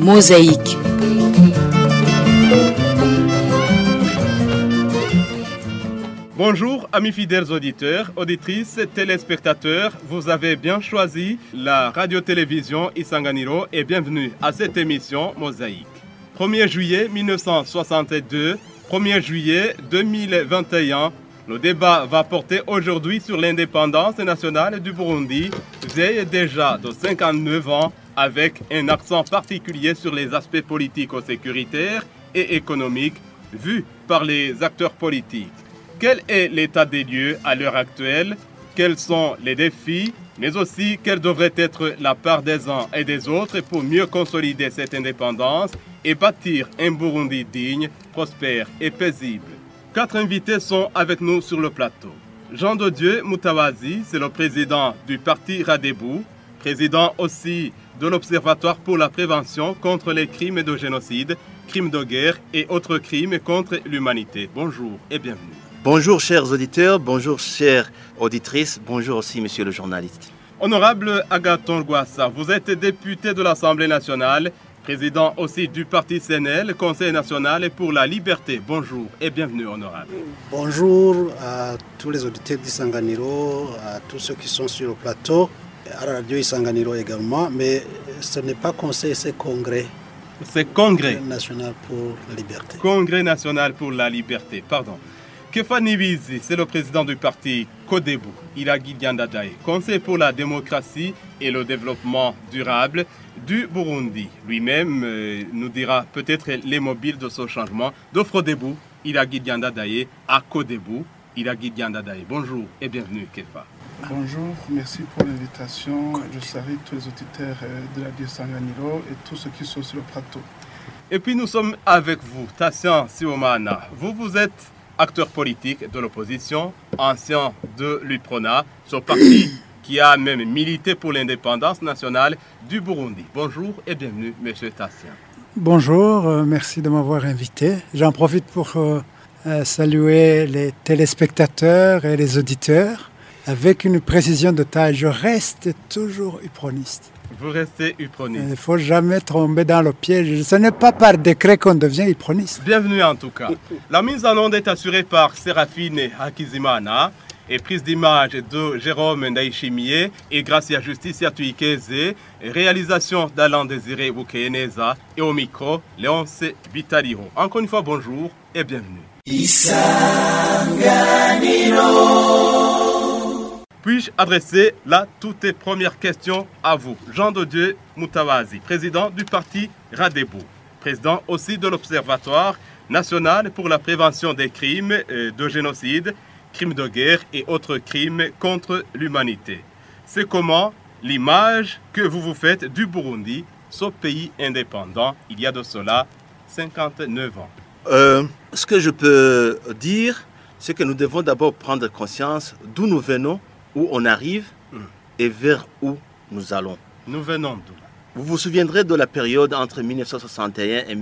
Mosaïque. Bonjour amis fidèles auditeurs, auditrices, téléspectateurs, vous avez bien choisi la radio-télévision Isanganiro et bienvenue à cette émission Mosaïque. 1er juillet 1962, 1er juillet 2021, le débat va porter aujourd'hui sur l'indépendance nationale du Burundi, veille déjà de 59 ans avec un accent particulier sur les aspects politico-sécuritaires et économiques vus par les acteurs politiques. Quel est l'état des lieux à l'heure actuelle? Quels sont les défis? Mais aussi, quelle devrait être la part des uns et des autres pour mieux consolider cette indépendance et bâtir un Burundi digne, prospère et paisible? Quatre invités sont avec nous sur le plateau. Jean de Dieu Moutawazi, c'est le président du parti Radebou, président aussi de l'Observatoire pour la prévention contre les crimes de génocide, crimes de guerre et autres crimes contre l'humanité. Bonjour et bienvenue. Bonjour chers auditeurs, bonjour chères auditrices, bonjour aussi monsieur le journaliste. Honorable Agaton Guassa, vous êtes député de l'Assemblée nationale, président aussi du parti CNL, Conseil national pour la liberté. Bonjour et bienvenue honorable. Bonjour à tous les auditeurs d'Isanganiro, à tous ceux qui sont sur le plateau, à la radio Isanganiro également, mais ce n'est pas conseil, c'est congrès. C'est Congrès national pour la liberté. Congrès national pour la liberté, pardon. Kefa Nibizi, c'est le président du parti Kodebu, Ilagi Diandadae, Conseil pour la démocratie et le développement durable du Burundi. Lui-même euh, nous dira peut-être les mobiles de ce changement. De Frodebu, Ilagi Diandadae, à Kodebu, Ilagi Diandadae. Bonjour et bienvenue Kefa. Bonjour, merci pour l'invitation. Je salue tous les auditeurs euh, de la Sanganiro et tous ceux qui sont sur le plateau. Et puis nous sommes avec vous, Tassian Siomana. Vous, vous êtes acteur politique de l'opposition, ancien de l'UPRONA, ce parti qui a même milité pour l'indépendance nationale du Burundi. Bonjour et bienvenue, Monsieur Tassien. Bonjour, euh, merci de m'avoir invité. J'en profite pour euh, saluer les téléspectateurs et les auditeurs. Avec une précision de taille, je reste toujours uproniste. Vous restez uproniste. Il ne faut jamais tomber dans le piège. Ce n'est pas par décret qu'on devient uproniste. Bienvenue en tout cas. La mise en onde est assurée par Séraphine Hakizimana et prise d'image de Jérôme Ndaïchimie et Gracia Justicia Tuikeze, réalisation d'Alain Désiré Boukéeneza et au micro, Léonce Vitaliro. Encore une fois, bonjour et bienvenue. Puis-je adresser la toute première question à vous, Jean de Dieu Moutawazi, président du parti Radebou, président aussi de l'Observatoire national pour la prévention des crimes euh, de génocide, crimes de guerre et autres crimes contre l'humanité. C'est comment l'image que vous vous faites du Burundi, ce pays indépendant, il y a de cela 59 ans. Euh, ce que je peux dire, c'est que nous devons d'abord prendre conscience d'où nous venons où on arrive et vers où nous allons. Nous venons d'où Vous vous souviendrez de la période entre 1961 et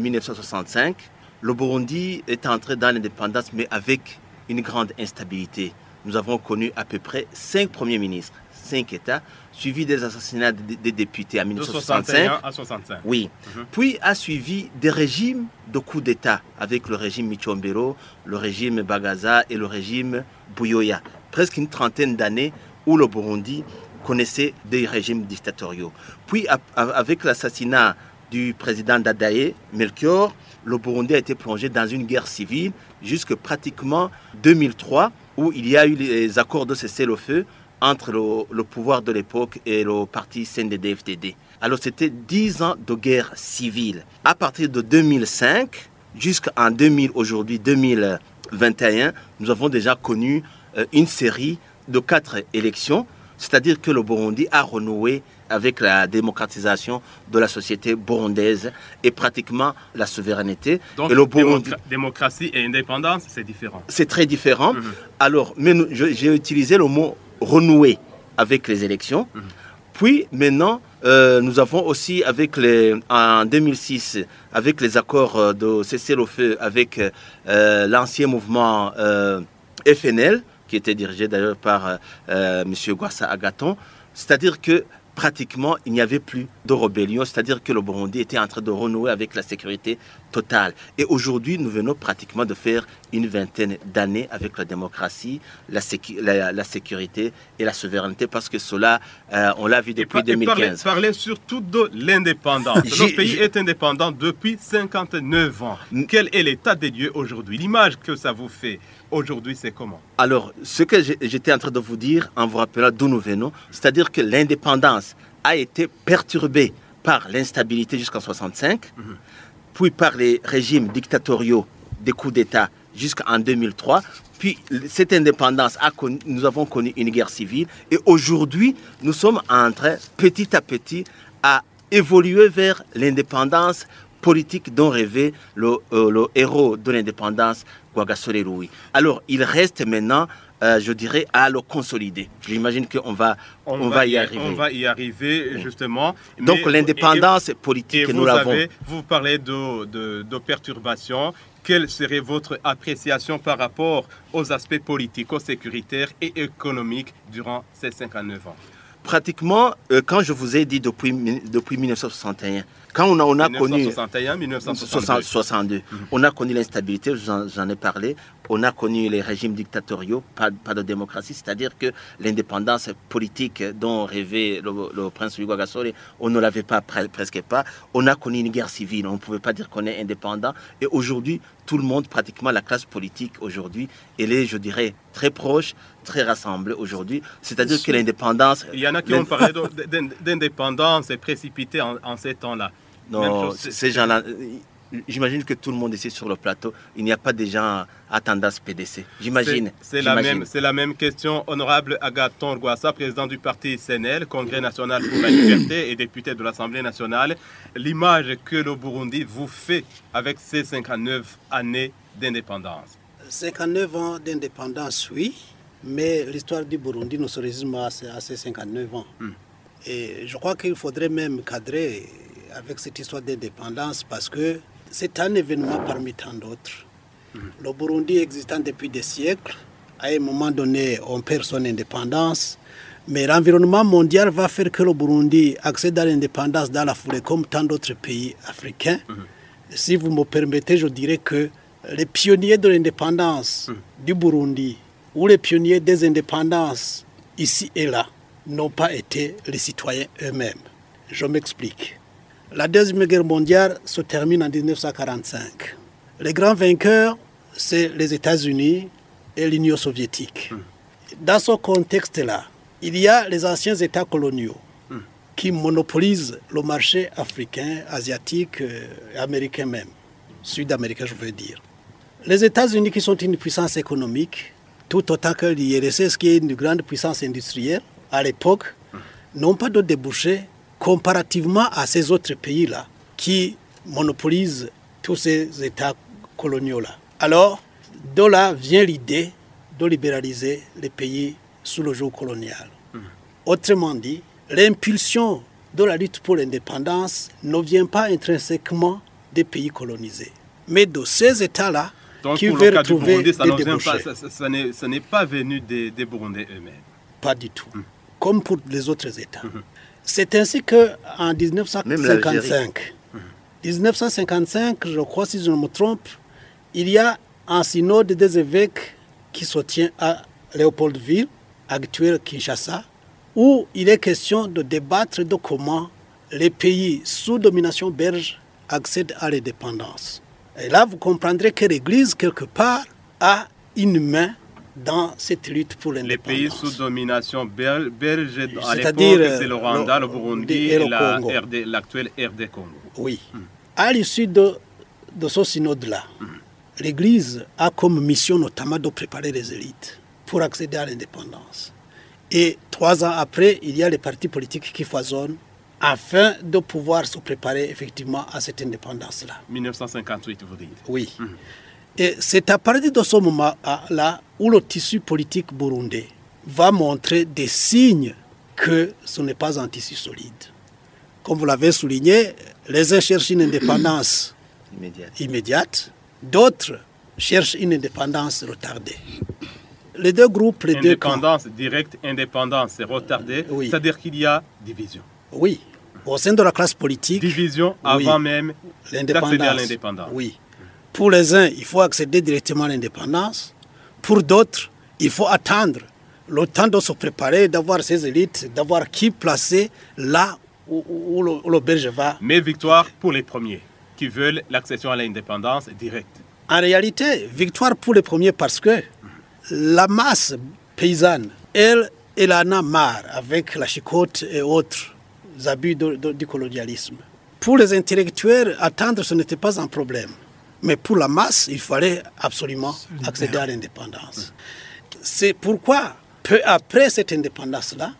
1965. Le Burundi est entré dans l'indépendance, mais avec une grande instabilité. Nous avons connu à peu près cinq premiers ministres, cinq États, suivis des assassinats des députés en 1965. à 65. Oui. Puis a suivi des régimes de coups d'État avec le régime Michombero, le régime Bagaza et le régime Bouyoya presque une trentaine d'années où le Burundi connaissait des régimes dictatoriaux. Puis, avec l'assassinat du président Dadae, Melchior, le Burundi a été plongé dans une guerre civile jusque pratiquement 2003, où il y a eu les accords de cessez-le-feu entre le, pouvoir de l'époque et le parti CNDD-FDD. Alors c'était 10 ans de guerre civile. À partir de 2005 jusqu'en 2000, aujourd'hui 2021, nous avons déjà connu une série de quatre élections, c'est-à-dire que le Burundi a renoué avec la démocratisation de la société burundaise et pratiquement la souveraineté. Donc, et le Burundi... démocratie et indépendance, c'est différent. C'est très différent. Mhm. Alors, mais j'ai utilisé le mot renouer avec les élections. Mhm. Puis maintenant, euh, nous avons aussi, avec les, en 2006, avec les accords euh, de cessez-le-feu avec l'ancien mouvement FNL, qui était dirigé d'ailleurs par euh, euh, M. Guassa Agaton. C'est-à-dire que pratiquement, il n'y avait plus de rébellion, c'est-à-dire que le Burundi était en train de renouer avec la sécurité totale. Et aujourd'hui, nous venons pratiquement de faire une vingtaine d'années avec la démocratie, la, sécurité et la souveraineté, parce que cela, euh, on l'a vu depuis 2015. Parlez, surtout de l'indépendance. Le pays est indépendant depuis 59 ans. Quel est l'état des lieux aujourd'hui? L'image que ça vous fait aujourd'hui, c'est comment Alors, ce que j'étais en train de vous dire en vous rappelant d'où nous venons, c'est-à-dire que l'indépendance a été perturbée par l'instabilité jusqu'en 65, mhm. puis par les régimes dictatoriaux des coups d'État jusqu'en 2003. Puis cette indépendance, a nous avons connu une guerre civile et aujourd'hui, nous sommes en train, petit à petit, à évoluer vers l'indépendance politique dont rêvait le, euh, le héros de l'indépendance, Guagasore Rui. Alors, il reste maintenant, euh, je dirais, à le consolider. J'imagine qu'on va, on, va, y arriver. On va y arriver, justement. Donc, l'indépendance politique, nous l'avons. Vous parlez de, de, de perturbations quelle serait votre appréciation par rapport aux aspects politico-sécuritaires et économiques durant ces 59 ans? Pratiquement, euh, quand je vous ai dit depuis, depuis 1961, quand on a, on a connu 1962, mhm. on a connu l'instabilité, j'en ai parlé, on a connu les régimes dictatoriaux, pas, pas de démocratie, c'est-à-dire que l'indépendance politique dont rêvait le, prince Hugo Gasole, on ne l'avait pas presque pas. On a connu une guerre civile, on ne pouvait pas dire qu'on est indépendant. Et aujourd'hui, tout le monde, pratiquement la classe politique aujourd'hui, elle est, je dirais, très proche, très rassemblée aujourd'hui. C'est-à-dire que l'indépendance... Il y en a qui ont parlé d'indépendance précipitée en, en ces temps-là. Non, ces gens-là, j'imagine que tout le monde ici sur le plateau, il n'y a pas de gens à tendance PDC. J'imagine. C'est la, même, la même question. Honorable Agaton Rwasa, président du parti CNL, Congrès national pour la liberté et député de l'Assemblée nationale, l'image que le Burundi vous fait avec ces 59 années d'indépendance 59 ans d'indépendance, oui, mais l'histoire du Burundi ne se résume à ces 59 ans. Hmm. Et je crois qu'il faudrait même cadrer avec cette histoire d'indépendance parce que c'est un événement parmi tant d'autres. Le Burundi existant depuis des siècles, à un moment donné, on perd son indépendance, mais l'environnement mondial va faire que le Burundi accède à l'indépendance dans la foulée comme tant d'autres pays africains. Si vous me permettez, je dirais que les pionniers de l'indépendance du Burundi ou les pionniers des indépendances ici et là n'ont pas été les citoyens eux-mêmes. Je m'explique. La Deuxième Guerre mondiale se termine en 1945. Les grands vainqueurs, c'est les États-Unis et l'Union soviétique. Dans ce contexte-là, il y a les anciens États coloniaux qui monopolisent le marché africain, asiatique, euh, américain même, sud-américain je veux dire. Les États-Unis qui sont une puissance économique, tout autant que l'IRSS qui est une grande puissance industrielle à l'époque, n'ont pas de débouchés comparativement à ces autres pays-là qui monopolisent tous ces États coloniaux-là. Alors, de là vient l'idée de libéraliser les pays sous le joug colonial. Hmm. Autrement dit, l'impulsion de la lutte pour l'indépendance ne vient pas intrinsèquement des pays colonisés, mais de ces États-là qui veulent trouver des débouchés. ça, n'est pas venu des, Burundais eux-mêmes. Pas du tout. Hmm. Comme pour les autres États. Hmm. C'est ainsi qu'en 1955, 1955, je crois si je ne me trompe, il y a un synode des évêques qui se tient à Léopoldville, actuel Kinshasa, où il est question de débattre de comment les pays sous domination belge accèdent à l'indépendance. Et là, vous comprendrez que l'Église, quelque part, a une main dans cette lutte pour l'indépendance. Les pays sous domination belge, à l'époque, c'est le Rwanda, le, Burundi et, l'actuel RD Congo. Oui. Hmm. À l'issue de, de ce synode-là, hmm. l'Église a comme mission notamment de préparer les élites pour accéder à l'indépendance. Et trois ans après, il y a les partis politiques qui foisonnent afin de pouvoir se préparer effectivement à cette indépendance-là. 1958, vous dites Oui. Hmm. Et c'est à partir de ce moment-là où le tissu politique burundais va montrer des signes que ce n'est pas un tissu solide. Comme vous l'avez souligné, les uns cherchent une indépendance immédiate, d'autres cherchent une indépendance retardée. les deux groupes, les deux camps. Indépendance directe, indépendance c'est retardé. Oui. C'est-à-dire qu'il y a division. Oui, au sein de la classe politique, Division Oui. avant même d'accéder à l'indépendance. l'indépendance. Oui. Pour les uns, il faut accéder directement à l'indépendance. Pour d'autres, il faut attendre le temps de se préparer, d'avoir ses élites, d'avoir qui placer là où, où- où l'auberge va. Mais victoire pour les premiers qui veulent l'accession à l'indépendance directe. En réalité, victoire pour les premiers parce que la masse paysanne, elle, elle en a marre avec la chicote et autres abus de- de- du colonialisme. Pour les intellectuels, attendre, ce n'était pas un problème. Mais pour la masse, il fallait absolument accéder à l'indépendance. C'est pourquoi, peu après cette indépendance-là,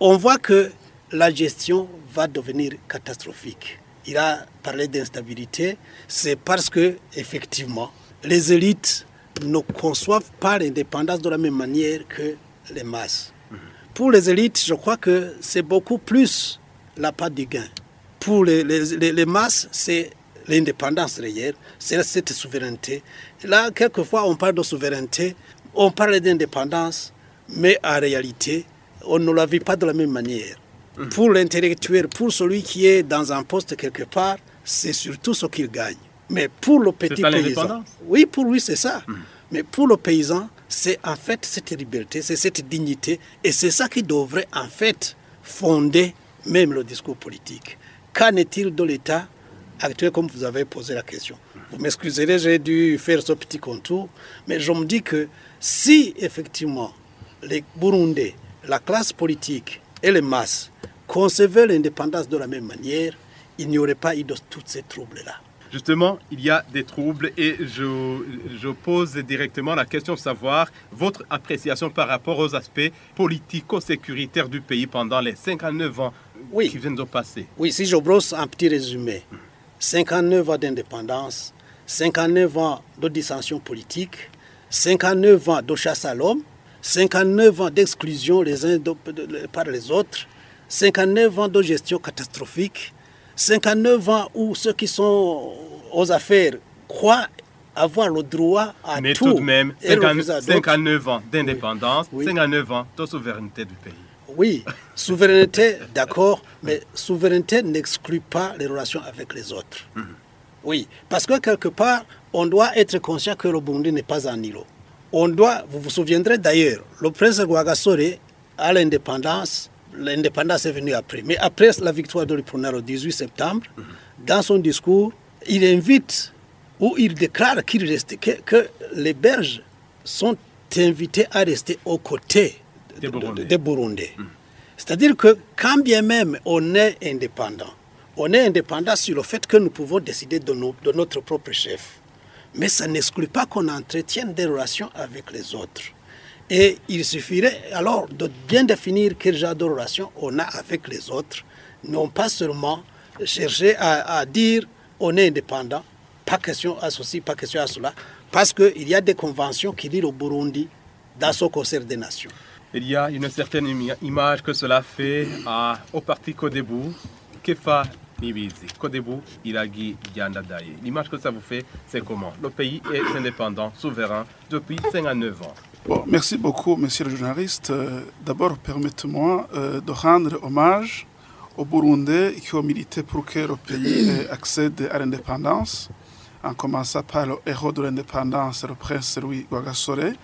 on voit que la gestion va devenir catastrophique. Il a parlé d'instabilité, c'est parce que, effectivement, les élites ne conçoivent pas l'indépendance de la même manière que les masses. Pour les élites, je crois que c'est beaucoup plus la part du gain. Pour les, les- les- les masses, c'est l'indépendance réelle, c'est cette souveraineté. Là, quelquefois, on parle de souveraineté, on parle d'indépendance, mais en réalité, on ne la vit pas de la même manière. Pour l'intellectuel, pour celui qui est dans un poste quelque part, c'est surtout ce qu'il gagne. Mais pour le petit paysan, oui, pour lui, c'est ça. Mais pour le paysan, c'est en fait cette liberté, c'est cette dignité, et c'est ça qui devrait en fait fonder même le discours politique. Qu'en est-il de l'État actuel, comme vous avez posé la question Vous m'excuserez, j'ai dû faire ce petit contour, mais je me dis que si effectivement les Burundais, la classe politique et les masses concevaient l'indépendance de la même manière, il n'y aurait pas eu de tous ces troubles-là. Justement, il y a des troubles et je, je pose directement la question de savoir votre appréciation par rapport aux aspects politico-sécuritaires du pays pendant les 59 ans Oui. qui viennent de passer. Oui, si je brosse un petit résumé, 59 ans d'indépendance, 59 ans de dissension politique, 59 ans de chasse à l'homme, 59 ans d'exclusion les uns par les autres, 59 ans de gestion catastrophique, 59 ans où ceux qui sont aux affaires croient avoir le droit à Mais tout tout de même, et 50 refusent à d'autres. 59 ans d'indépendance, Oui. 59 ans de souveraineté du pays. Oui, souveraineté, d'accord, mais souveraineté n'exclut pas les relations avec les autres. Oui, parce que quelque part, on doit être conscient que le Burundi n'est pas un îlot. On doit, vous vous souviendrez d'ailleurs, le prince Rwagasore, à l'indépendance, l'indépendance est venue après, mais après la victoire de l'Ipona le 18 septembre, dans son discours, il invite ou il déclare qu'il reste, que, que les Belges sont invités à rester aux côtés Des Burundais. C'est-à-dire que quand bien même on est indépendant, on est indépendant sur le fait que nous pouvons décider de, nos- de notre propre chef. Mais ça n'exclut pas qu'on entretienne des relations avec les autres. Et il suffirait alors de bien définir quel genre de relation on a avec les autres, non pas seulement chercher à, à dire on est indépendant, pas question à ceci, pas question à cela, parce qu'il y a des conventions qui lient le Burundi dans ce concert des nations. Il y a une certaine image que cela fait à- au parti Codebu. Kefa Nibizi. Codebu, Iragi, Yandadaye. L'image que ça vous fait, c'est comment? Le pays est indépendant, souverain, depuis 59 ans. Bon, merci beaucoup, monsieur le journaliste. Euh, D'abord, permettez-moi euh, de rendre hommage aux Burundais qui ont milité pour que le pays accède à l'indépendance, en commençant par le héros de l'indépendance, le prince Louis Guagasore,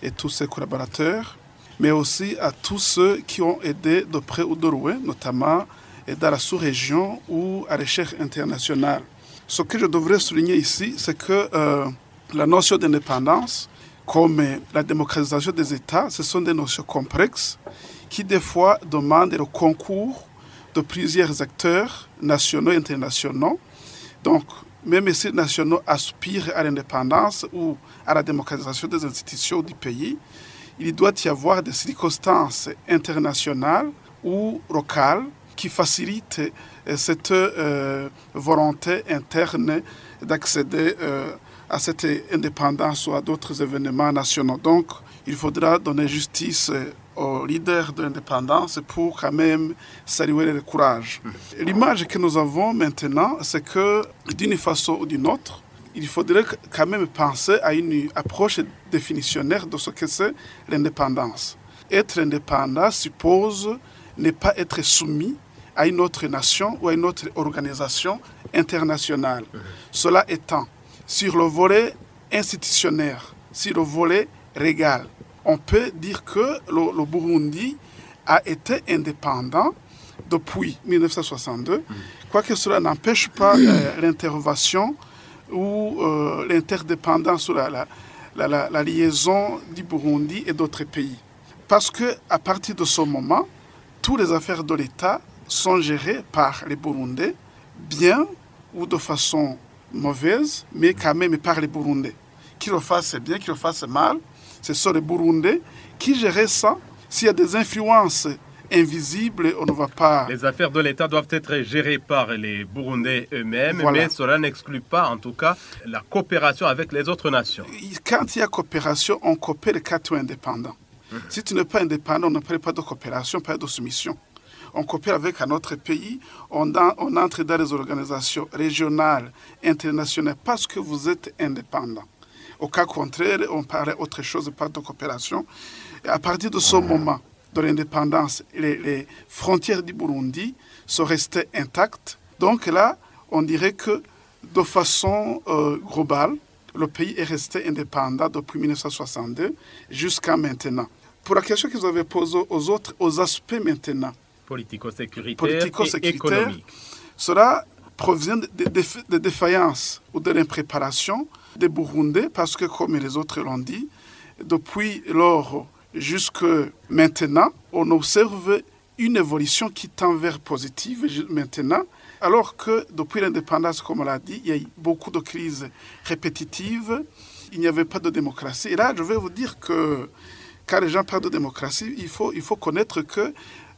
et tous ses collaborateurs, mais aussi à tous ceux qui ont aidé de près ou de loin, notamment dans la sous-région ou à l'échelle internationale. Ce que je devrais souligner ici, c'est que euh, la notion d'indépendance, comme la démocratisation des États, ce sont des notions complexes qui des fois demandent le concours de plusieurs acteurs nationaux et internationaux. Donc, même si les nationaux aspirent à l'indépendance ou à la démocratisation des institutions du pays, il doit y avoir des circonstances internationales ou locales qui facilitent euh, cette euh, volonté interne d'accéder euh, à cette indépendance ou à d'autres événements nationaux. Donc, il faudra donner justice aux leaders de l'indépendance pour quand même saluer le courage. L'image que nous avons maintenant, c'est que d'une façon ou d'une autre, il faudrait quand même penser à une approche définitionnaire de ce que c'est l'indépendance. Être indépendant suppose ne pas être soumis à une autre nation ou à une autre organisation internationale. Cela étant, sur le volet institutionnel, sur le volet régal, on peut dire que le, le Burundi a été indépendant depuis 1962, quoique cela n'empêche pas euh, l'intervention ou euh, l'interdépendance ou la, liaison du Burundi et d'autres pays. Parce que à partir de ce moment, toutes les affaires de l'État sont gérées par les Burundais, bien ou de façon mauvaise, mais quand même par les Burundais. Qu'ils le fassent bien, qu'ils le fassent mal, ce sont les Burundais qui gèrent ça. S'il y a des influences invisibles, on ne va pas... Les affaires de l'État doivent être gérées par les Burundais eux-mêmes, voilà. mais cela n'exclut pas, en tout cas, la coopération avec les autres nations. Quand il y a coopération, on coopère quand tu es indépendant. Mmh. Si tu n'es pas indépendant, on ne parle pas de coopération, pas de soumission. On coopère avec un autre pays, on, entre dans les organisations régionales, internationales, parce que vous êtes indépendant. Au cas contraire, on parlait autre chose, pas de coopération. Et à partir de ce moment de l'indépendance, les, les, frontières du Burundi sont restées intactes. Donc là, on dirait que de façon euh, globale, le pays est resté indépendant depuis 1962 jusqu'à maintenant. Pour la question que vous avez posée aux autres, aux aspects maintenant, politico-sécuritaire politico et économique. Cela provient de, de, de, de défaillances ou de l'impréparation des Burundais parce que, comme les autres l'ont dit, depuis lors jusque maintenant, on observe une évolution qui tend vers positive maintenant, alors que depuis l'indépendance, comme on l'a dit, il y a eu beaucoup de crises répétitives, il n'y avait pas de démocratie. Et là, je vais vous dire que quand les gens parlent de démocratie, il faut, il faut connaître que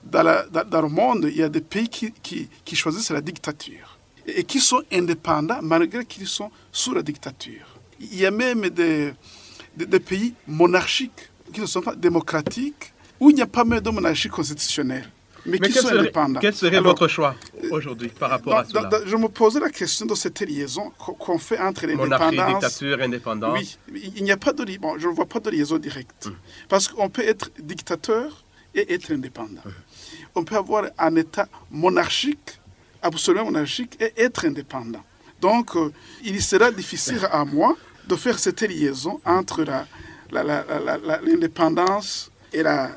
dans, la, dans, le monde, il y a des pays qui, qui, choisissent la dictature et, qui sont indépendants malgré qu'ils sont sous la dictature. Il y a même des, des, pays monarchiques qui ne sont pas démocratiques où il n'y a pas même de monarchie constitutionnelle. Mais, mais qui sont serait, indépendants. Quel serait Alors, votre choix aujourd'hui par rapport à cela Je me posais la question de cette liaison qu'on fait entre Monarchie, l'indépendance... dictature, indépendance. Oui, il n'y a pas de... Bon, je ne vois pas de liaison directe. Mmh. Parce qu'on peut être dictateur et être indépendant. Mmh. On peut avoir un État monarchique, absolument monarchique, et être indépendant. Donc, euh, il sera difficile à moi de faire cette liaison entre l'indépendance et la,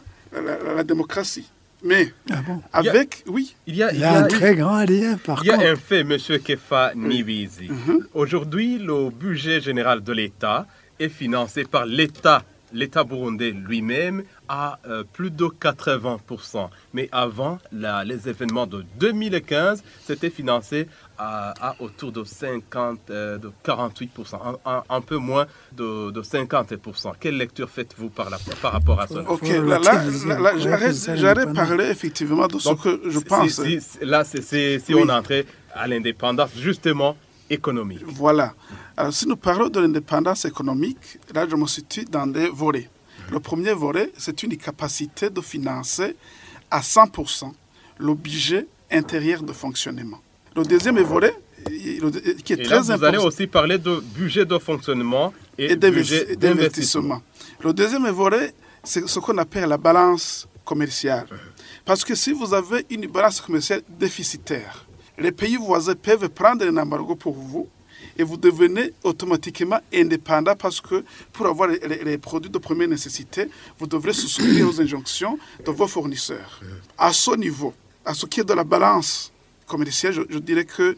la, démocratie. Mais ah bon? Avec, il a, oui. Il y a, il y a un très grand lien, par Il y a contre. un fait, M. Kefa Nibizi. Mm -hmm. Aujourd'hui, le budget général de l'État est financé par l'État, l'État burundais lui-même, à euh, plus de 80%. Mais avant la, les événements de 2015, c'était financé à, à, autour de 50, euh, de 48%, un, un, un, peu moins de, de 50%. Quelle lecture faites-vous par, la, par rapport à cela Ok, là, là, là j'aurais parlé effectivement de ce Donc, que je pense. Si, si, là, c'est si oui. on entrait à l'indépendance, justement, économique. Voilà. Alors, si nous parlons de l'indépendance économique, là, je me situe dans des volets. Le premier volet, c'est une capacité de financer à 100% le budget intérieur de fonctionnement. Le deuxième volet, qui est et très là, vous important. allez aussi parler de budget de fonctionnement et, d'investissement. Le deuxième volet, c'est ce qu'on appelle la balance commerciale. Parce que si vous avez une balance commerciale déficitaire, les pays voisins peuvent prendre un embargo pour vous et vous devenez automatiquement indépendant parce que pour avoir les, produits de première nécessité, vous devrez souscrire aux injonctions de vos fournisseurs. À ce niveau, à ce qui est de la balance commerciale, je, je dirais que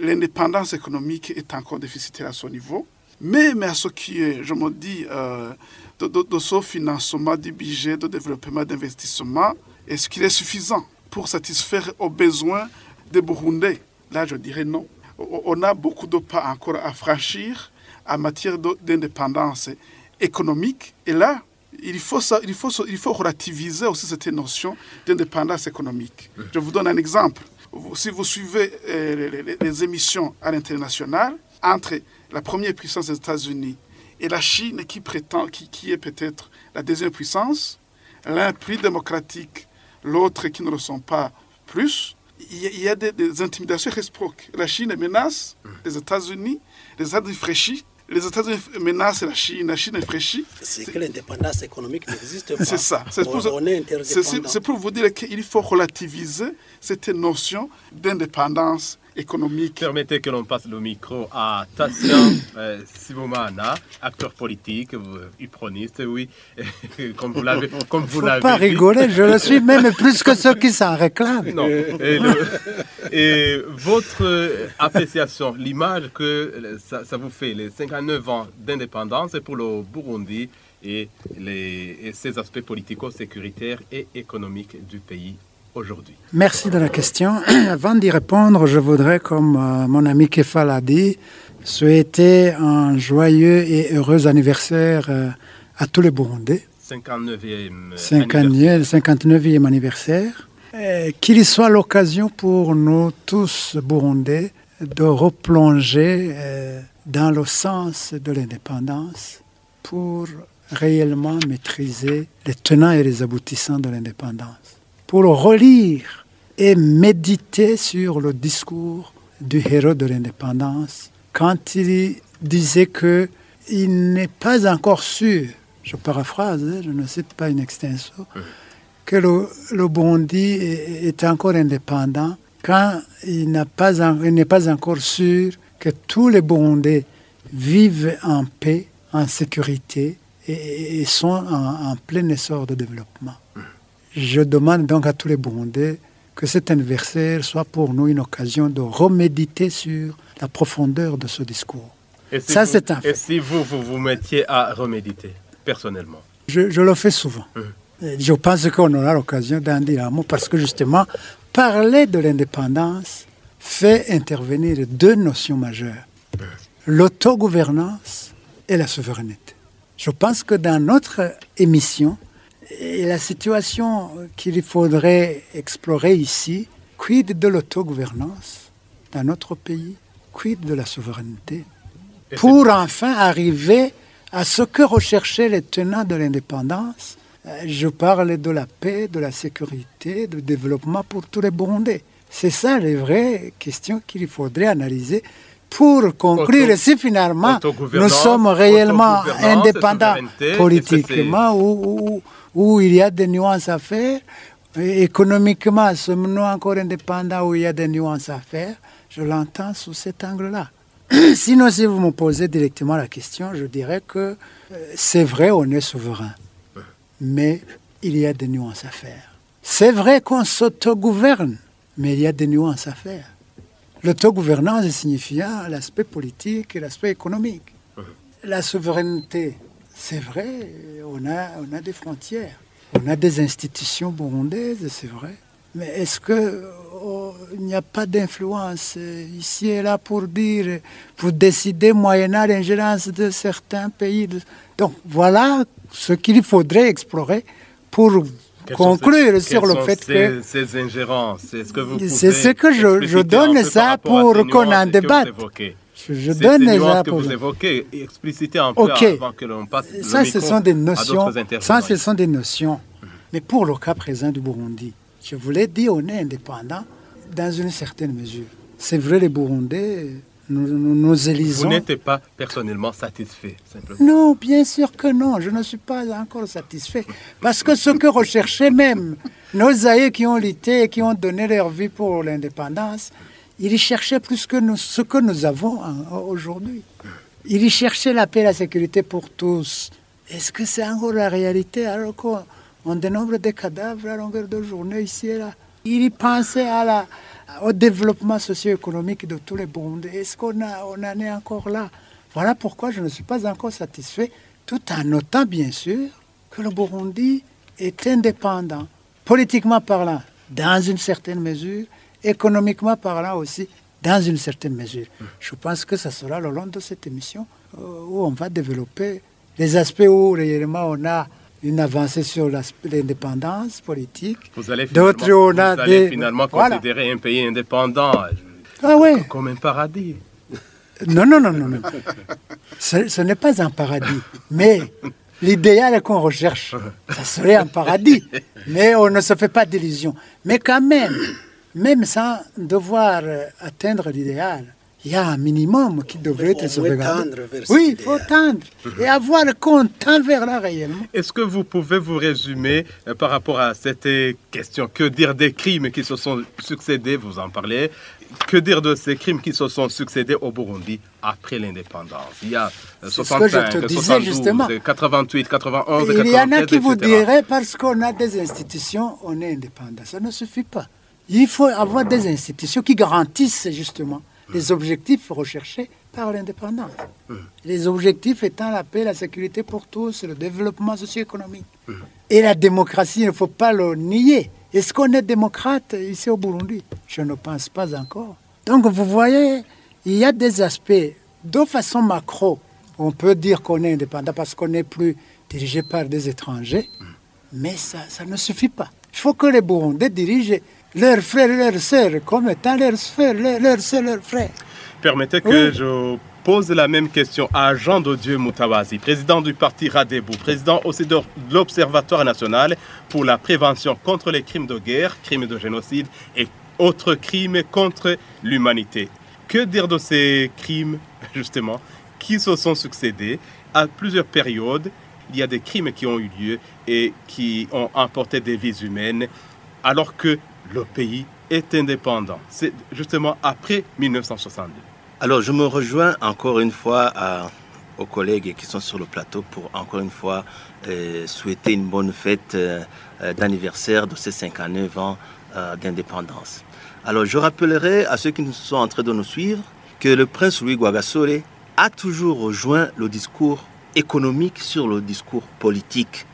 l'indépendance économique est encore déficitaire à ce niveau. Mais, mais à ce qui est, je me dis, euh, de, de, de, ce financement du budget de développement d'investissement, est-ce qu'il est suffisant pour satisfaire aux besoins des Burundais? Là, je dirais non on a beaucoup de pas encore à franchir en matière d'indépendance économique. Et là, il faut, ça, il, faut, il faut relativiser aussi cette notion d'indépendance économique. Je vous donne un exemple. Si vous suivez euh, les, les, les, émissions à l'international, entre la première puissance des États-Unis et la Chine qui prétend, qui, qui est peut-être la deuxième puissance, l'un plus démocratique, l'autre qui ne le sont pas plus, il y a, des, des intimidations réciproques. La Chine menace les États-Unis, les États-Unis les États-Unis menacent la Chine, la Chine est fraîchie. C'est que l'indépendance économique n'existe pas. C'est ça. C'est pour, pour vous dire qu'il faut relativiser cette notion d'indépendance économique. Permettez que l'on passe le micro à Tassian euh, Sibomana, acteur politique, euh, uproniste, oui, comme vous l'avez comme vous l'avez pas dit. rigoler, je le suis même plus que ceux qui s'en réclament. Non. Et, le- et votre euh, appréciation, l'image que euh, ça, ça vous fait, les 59 ans d'indépendance pour le Burundi et, les, et ses aspects politico-sécuritaires et économiques du pays aujourd'hui. Merci de la question. Avant d'y répondre, je voudrais, comme euh, mon ami Kefa l'a dit, souhaiter un joyeux et heureux anniversaire euh, à tous les Burundais. 59e 50e, 59e anniversaire. Qu'il soit l'occasion pour nous tous burundais de replonger euh, dans le sens de l'indépendance pour réellement maîtriser les tenants et les aboutissants de l'indépendance. Pour relire et méditer sur le discours du héros de l'indépendance quand il disait que il n'est pas encore sûr, je paraphrase, hein, je ne cite pas une extension, que le, le Burundi est, est encore indépendant quand il pas n'est pas encore sûr que tous les Burundais vivent en paix, en sécurité et, et sont en, en plein essor de développement. Je demande donc à tous les Burundais que cet anniversaire soit pour nous une occasion de reméditer sur la profondeur de ce discours. Et si Ça, vous- c'est un Et fait. si vous, vous vous mettiez à reméditer, personnellement? Je, je le fais souvent. Et Je pense qu'on aura l'occasion d'en dire un mot parce que justement, parler de l'indépendance fait intervenir deux notions majeures. L'autogouvernance et la souveraineté. Je pense que dans notre émission, et la situation qu'il faudrait explorer ici, quid de l'autogouvernance dans notre pays, quid de la souveraineté Et pour enfin arriver à ce que recherchaient les tenants de l'indépendance? Euh, Je parle de la paix, de la sécurité, du développement pour tous les Burundais. C'est ça les vraies questions qu'il faudrait analyser pour conclure si finalement nous sommes réellement indépendants politiquement ou- où il y a des nuances à faire. Économiquement, sommes-nous encore indépendants où il y a des nuances à faire? Je l'entends sous cet angle-là. Sinon, si vous me posez directement la question, je dirais que euh, c'est vrai, on est souverain, mais il y a des nuances à faire. C'est vrai qu'on s'autogouverne, mais il y a des nuances à faire. L'autogouvernance signifiant l'aspect politique et l'aspect économique. La souveraineté, c'est vrai, on a, on a des frontières, on a des institutions burundaises, c'est vrai. Mais est-ce que oh, n'y a pas d'influence ici et là pour dire, pour décider moyennant l'ingérence de certains pays Donc voilà ce qu'il faudrait explorer pour Quelles conclure ces- sur le fait ces, que ces ingérences? Est-ce que vous C'est ce que je- je expliciter donne ça pour qu'on en débatte. je, donne ces nuances que pour- vous évoquez, explicitez un peu Ok. avant que l'on passe le Ça, ce sont des à notions. Ça, ce sont des notions. Mais pour le cas présent du Burundi, je voulais dire, on est indépendant dans une certaine mesure. C'est vrai, les Burundais, nous, nous, nous Vous élisons. n'êtes pas personnellement satisfait, simplement. Non, bien sûr que non, je ne suis pas encore satisfait. Parce que ce que recherchaient même nos aïeux qui ont lutté et qui ont donné leur vie pour l'indépendance, ils y cherchaient plus que nous, ce que nous avons hein, aujourd'hui. Ils y cherchaient la paix et la sécurité pour tous. Est-ce que c'est encore la réalité alors qu'on on dénombre des cadavres à longueur de journée ici et là? Ils y pensaient à la, au développement socio-économique de tous les Burundais. Est-ce qu'on on en est encore là? Voilà pourquoi je ne suis pas encore satisfait, tout en notant bien sûr que le Burundi est indépendant, politiquement parlant, dans une certaine mesure, économiquement parlant aussi, dans une certaine mesure. Je pense que ce sera le long de cette émission euh, où on va développer les aspects où réellement on a une avancée sur l'indépendance politique. Vous allez D'autres, finalement, on a vous allez des- finalement Voilà. considérer un pays indépendant Ah ouais. comme un paradis. Non, non, non, non. non. Ce, ce n'est pas un paradis. Mais l'idéal qu'on recherche, ça serait un paradis. Mais on ne se fait pas d'illusions. Mais quand même, même sans devoir euh, atteindre l'idéal, il y a un minimum qui devrait être sauvegardé. tendre vers Oui, il faut tendre et avoir le compte tend vers là réellement. Est-ce que vous pouvez vous résumer euh, par rapport à cette euh, question? Que dire des crimes qui se sont succédés? Vous en parlez. Que dire de ces crimes qui se sont succédés au Burundi après l'indépendance? Il y a euh, C'est ce que je 65, te disais 72, justement. euh, 88, 91, Il y en a 93, qui vous diraient parce qu'on a des institutions, on est indépendant. Ça ne suffit pas. Il faut avoir des institutions qui garantissent justement les objectifs recherchés par l'indépendance. Les objectifs étant la paix, la sécurité pour tous, le développement socio-économique. Et la démocratie, il ne faut pas le nier. Est-ce qu'on est démocrate ici au Burundi? Je ne pense pas encore. Donc vous voyez, il y a des aspects de façon macro. On peut dire qu'on est indépendant parce qu'on n'est plus dirigé par des étrangers, mais ça, ça ne suffit pas. Il faut que les Burundais dirigent leurs frères et leurs sœurs comme étant leurs frères, leurs, leurs sœurs, leurs frères. Permettez que Oui. je pose la même question à Jean Dodieu Moutawazi, président du parti Radebou, président aussi de l'Observatoire national pour la prévention contre les crimes de guerre, crimes de génocide et autres crimes contre l'humanité. Que dire de ces crimes, justement, qui se sont succédés à plusieurs périodes? Il y a des crimes qui ont eu lieu et qui ont emporté des vies humaines alors que le pays est indépendant. C'est justement après 1962. Alors, je me rejoins encore une fois aux collègues qui sont sur le plateau pour encore une fois euh, souhaiter une bonne fête euh, euh, d'anniversaire de ces 59 ans d'indépendance. Alors, je rappellerai à ceux qui nous sont en train de nous suivre que le prince Louis Guagasore a toujours rejoint le discours économique sur le discours politique.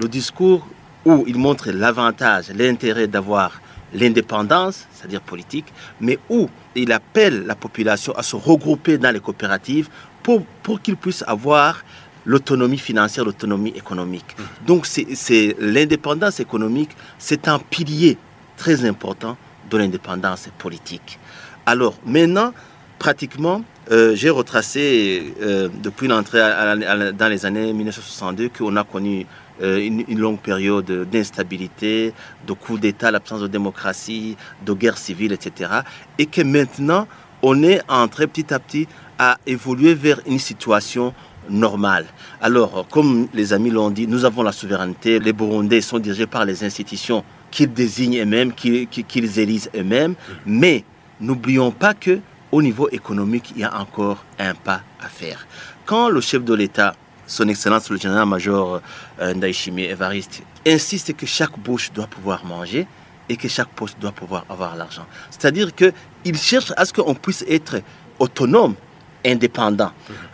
Le discours où il montre l'avantage, l'intérêt d'avoir l'indépendance, c'est-à-dire politique, mais où il appelle la population à se regrouper dans les coopératives pour, pour qu'ils puissent avoir l'autonomie financière, l'autonomie économique. Donc c'est l'indépendance économique, c'est un pilier très important de l'indépendance politique. Alors maintenant, pratiquement, euh, j'ai retracé euh, depuis l'entrée dans les années 1962 qu'on a connu une, une longue période d'instabilité, de coups d'État, l'absence de démocratie, de guerre civile, etc. Et que maintenant, on est en train petit à petit à évoluer vers une situation normale. Alors, comme les amis l'ont dit, nous avons la souveraineté. Les Burundais sont dirigés par les institutions qu'ils désignent eux-mêmes, qu'ils élisent eux-mêmes. Mais n'oublions pas que au niveau économique, il y a encore un pas à faire. Quand le chef de l'État, son Excellence le général-major euh, Ndaishimi Evariste, insiste que chaque bouche doit pouvoir manger et que chaque poste doit pouvoir avoir l'argent. C'est-à-dire qu'il cherche à ce qu'on puisse être autonome, indépendant.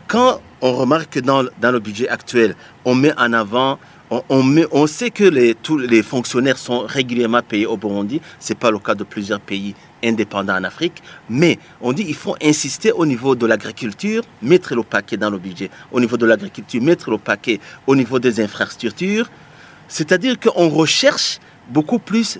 Quand on remarque que dans, dans le budget actuel, on met en avant, on, sait que tous les fonctionnaires sont régulièrement payés au Burundi, ce n'est pas le cas de plusieurs pays indépendants en Afrique, mais on dit qu'il faut insister au niveau de l'agriculture, mettre le paquet dans le budget, au niveau de l'agriculture, mettre le paquet au niveau des infrastructures, c'est-à-dire qu'on recherche beaucoup plus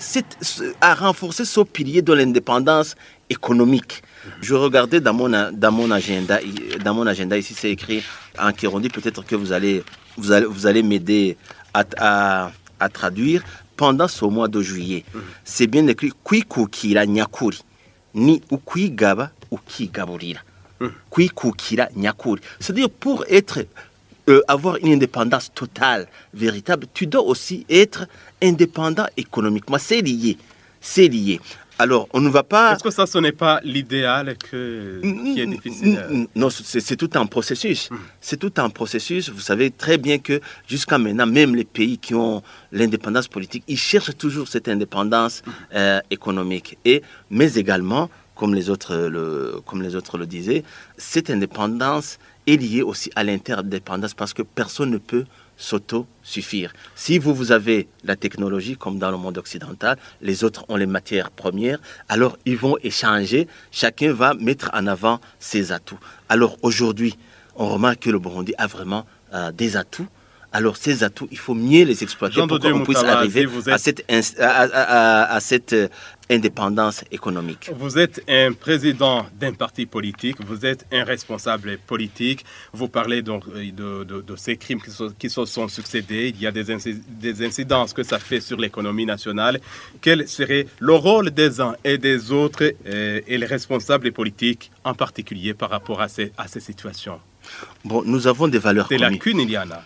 à renforcer ce pilier de l'indépendance économique. Je regardais dans mon, dans mon agenda, dans mon agenda ici c'est écrit en Kirundi, peut-être que vous allez m'aider à, à- à traduire. Pendant ce mois de juillet, c'est bien écrit kwikukira nyakuri ni ukwigaba ukigaburira kwikukira nyakuri c'est-à-dire pour être euh, avoir une indépendance totale, véritable, tu dois aussi être indépendant économiquement. C'est lié. C'est lié. Alors, on ne va pas... Est-ce que ça, ce n'est pas l'idéal que, qui est difficile euh, Non, c'est tout un processus. C'est tout un processus. Vous savez très bien que jusqu'à maintenant, même les pays qui ont l'indépendance politique, ils cherchent toujours cette indépendance euh, économique. Et, mais également, comme les autres le, comme les autres le disaient, cette indépendance est liée aussi à l'interdépendance parce que personne ne peut s'auto-suffire. Si vous, vous avez la technologie, comme dans le monde occidental, les autres ont les matières premières, alors ils vont échanger, chacun va mettre en avant ses atouts. Alors aujourd'hui, on remarque que le Burundi a vraiment euh, des atouts Alors ces atouts, il faut mieux les exploiter Jean pour qu'on puisse arriver à cette, ins- à- à- à- à cette euh, indépendance économique. Vous êtes un président d'un parti politique, vous êtes un responsable politique. Vous parlez donc euh, de, de- de ces crimes qui, sont- qui se sont succédés. Il y a des, inci- des incidences que ça fait sur l'économie nationale. Quel serait le rôle des uns et des autres euh, et les responsables politiques en particulier par rapport à ces, à ces situations? Bon, nous avons des valeurs Des communes. lacunes, il y en a.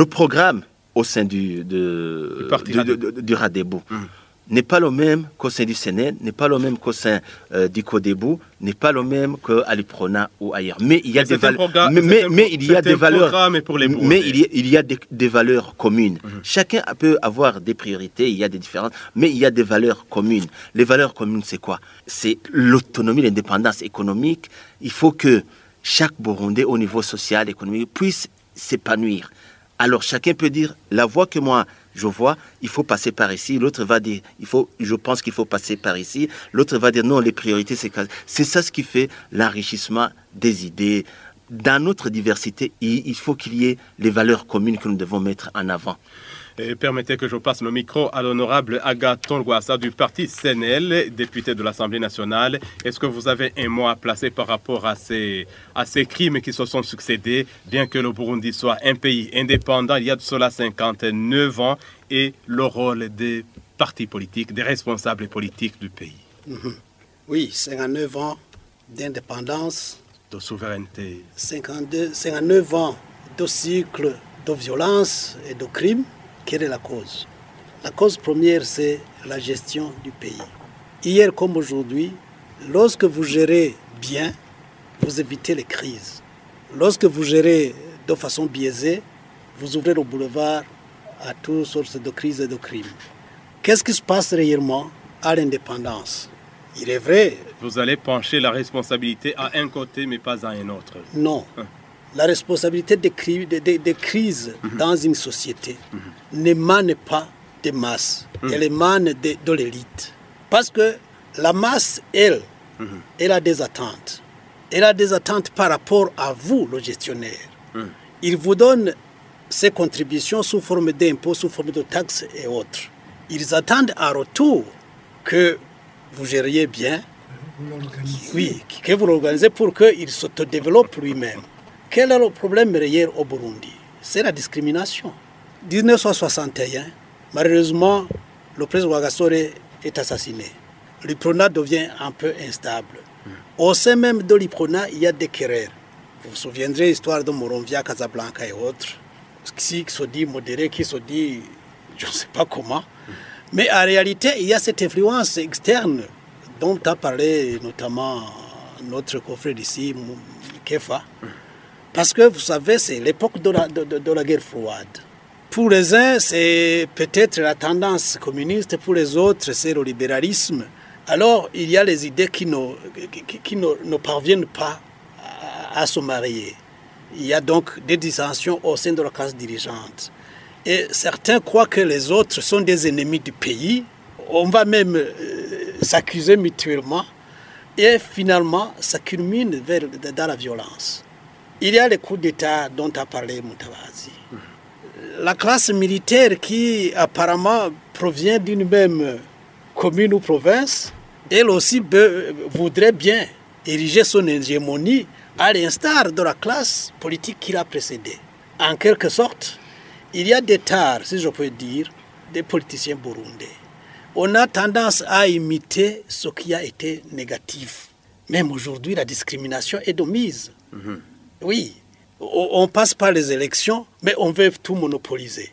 Le programme au sein du, de- Du parti du- du Mm. n'est pas le même qu'au sein du Sénat, n'est pas le même qu'au sein euh, du Codebo, n'est pas le même qu'à l'Iprona ou ailleurs. Mais il y a des valeurs. Mais, il y a des valeurs. mais il y a, des, valeurs communes. Mhm. Chacun peut avoir des priorités, il y a des différences, mais il y a des valeurs communes. Les valeurs communes, c'est quoi? C'est l'autonomie, l'indépendance économique. Il faut que chaque Burundais, au niveau social, économique, puisse s'épanouir. Alors chacun peut dire la voie que moi je vois, il faut passer par ici. L'autre va dire il faut, je pense qu'il faut passer par ici. L'autre va dire non, les priorités c'est ça. C'est ça ce qui fait l'enrichissement des idées. Dans notre diversité, il faut qu'il y ait les valeurs communes que nous devons mettre en avant. Et permettez que je passe le micro à l'honorable Agathon Gwassa du parti CNL, député de l'Assemblée nationale. Est-ce que vous avez un mot à placer par rapport à ces, à ces crimes qui se sont succédés, bien que le Burundi soit un pays indépendant il y a de cela 59 ans, et le rôle des partis politiques, des responsables politiques du pays, Oui, 59 ans d'indépendance, de souveraineté. 52, 59 ans de cycle de violence et de crimes. Quelle est la cause? La cause première, c'est la gestion du pays. Hier comme aujourd'hui, lorsque vous gérez bien, vous évitez les crises. Lorsque vous gérez de façon biaisée, vous ouvrez le boulevard à toutes sortes de crises et de crimes. Qu'est-ce qui se passe réellement à l'indépendance? Il est vrai, Vous allez pencher la responsabilité à un côté, mais pas à un autre. Non. Hein. La responsabilité des, cri- des- des- des crises dans une société n'émane pas des masses, elle émane de, de l'élite. Parce que la masse, elle, elle a des attentes. Elle a des attentes par rapport à vous, le gestionnaire. Il vous donne ses contributions sous forme d'impôts, sous forme de taxes et autres. Ils attendent en retour que vous gériez bien, oui, que vous l'organisez pour qu'il s'autodéveloppe lui-même. Quel est le problème réel au Burundi? C'est la discrimination. 1961, malheureusement, le président Ouagasore est assassiné. L'IPRONA devient un peu instable. Au sein même de l'IPRONA, il y a des querelles. Vous vous souviendrez l'histoire de Moronvia, Casablanca et autres, qui se dit modéré, qui se dit je ne sais pas comment. Mais en réalité, il y a cette influence externe dont a parlé notamment notre confrère ici, Mou- Kefa. Parce que vous savez, c'est l'époque de la, de- la guerre froide. Pour les uns, c'est peut-être la tendance communiste, pour les autres, c'est le libéralisme. Alors, il y a les idées qui ne, qui, qui ne, ne parviennent pas à, à se marier. Il y a donc des dissensions au sein de la classe dirigeante. Et certains croient que les autres sont des ennemis du pays. On va même euh, s'accuser mutuellement. Et finalement, ça culmine vers, dans la violence. Il y a les coups d'État dont a parlé Moutawazi. La classe militaire qui apparemment provient d'une même commune ou province, elle aussi voudrait bien ériger son hégémonie à l'instar de la classe politique qui l'a précédée. En quelque sorte, il y a des tares, si je peux dire, des politiciens burundais. On a tendance à imiter ce qui a été négatif. Même aujourd'hui, la discrimination est de mise. Oui, on passe par les élections, mais on veut tout monopoliser.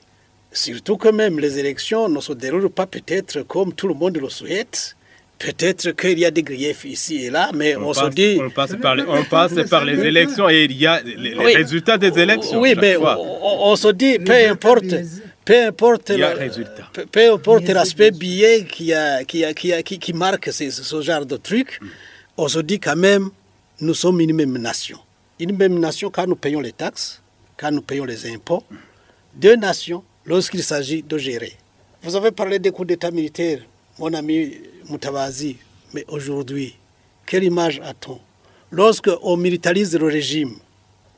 Surtout que même les élections ne se déroulent pas peut-être comme tout le monde le souhaite. Peut-être qu'il y a des griefs ici et là, mais on, se passe, dit... on passe par les, on passe par les élections et il y a les, les Oui. résultats des élections. Oui, mais on, on se dit, peu importe, peu importe, peu, peu importe l'aspect billet qui, a, qui, a, qui, a- qui, qui marque ce, ce genre de truc, on se dit quand même, nous sommes une même nation. Une même nation quand nous payons les taxes, quand nous payons les impôts. Deux nations lorsqu'il s'agit de gérer. Vous avez parlé des coups d'État militaires, mon ami Moutabazi, mais aujourd'hui, quelle image a-t-on? Lorsque on militarise le régime,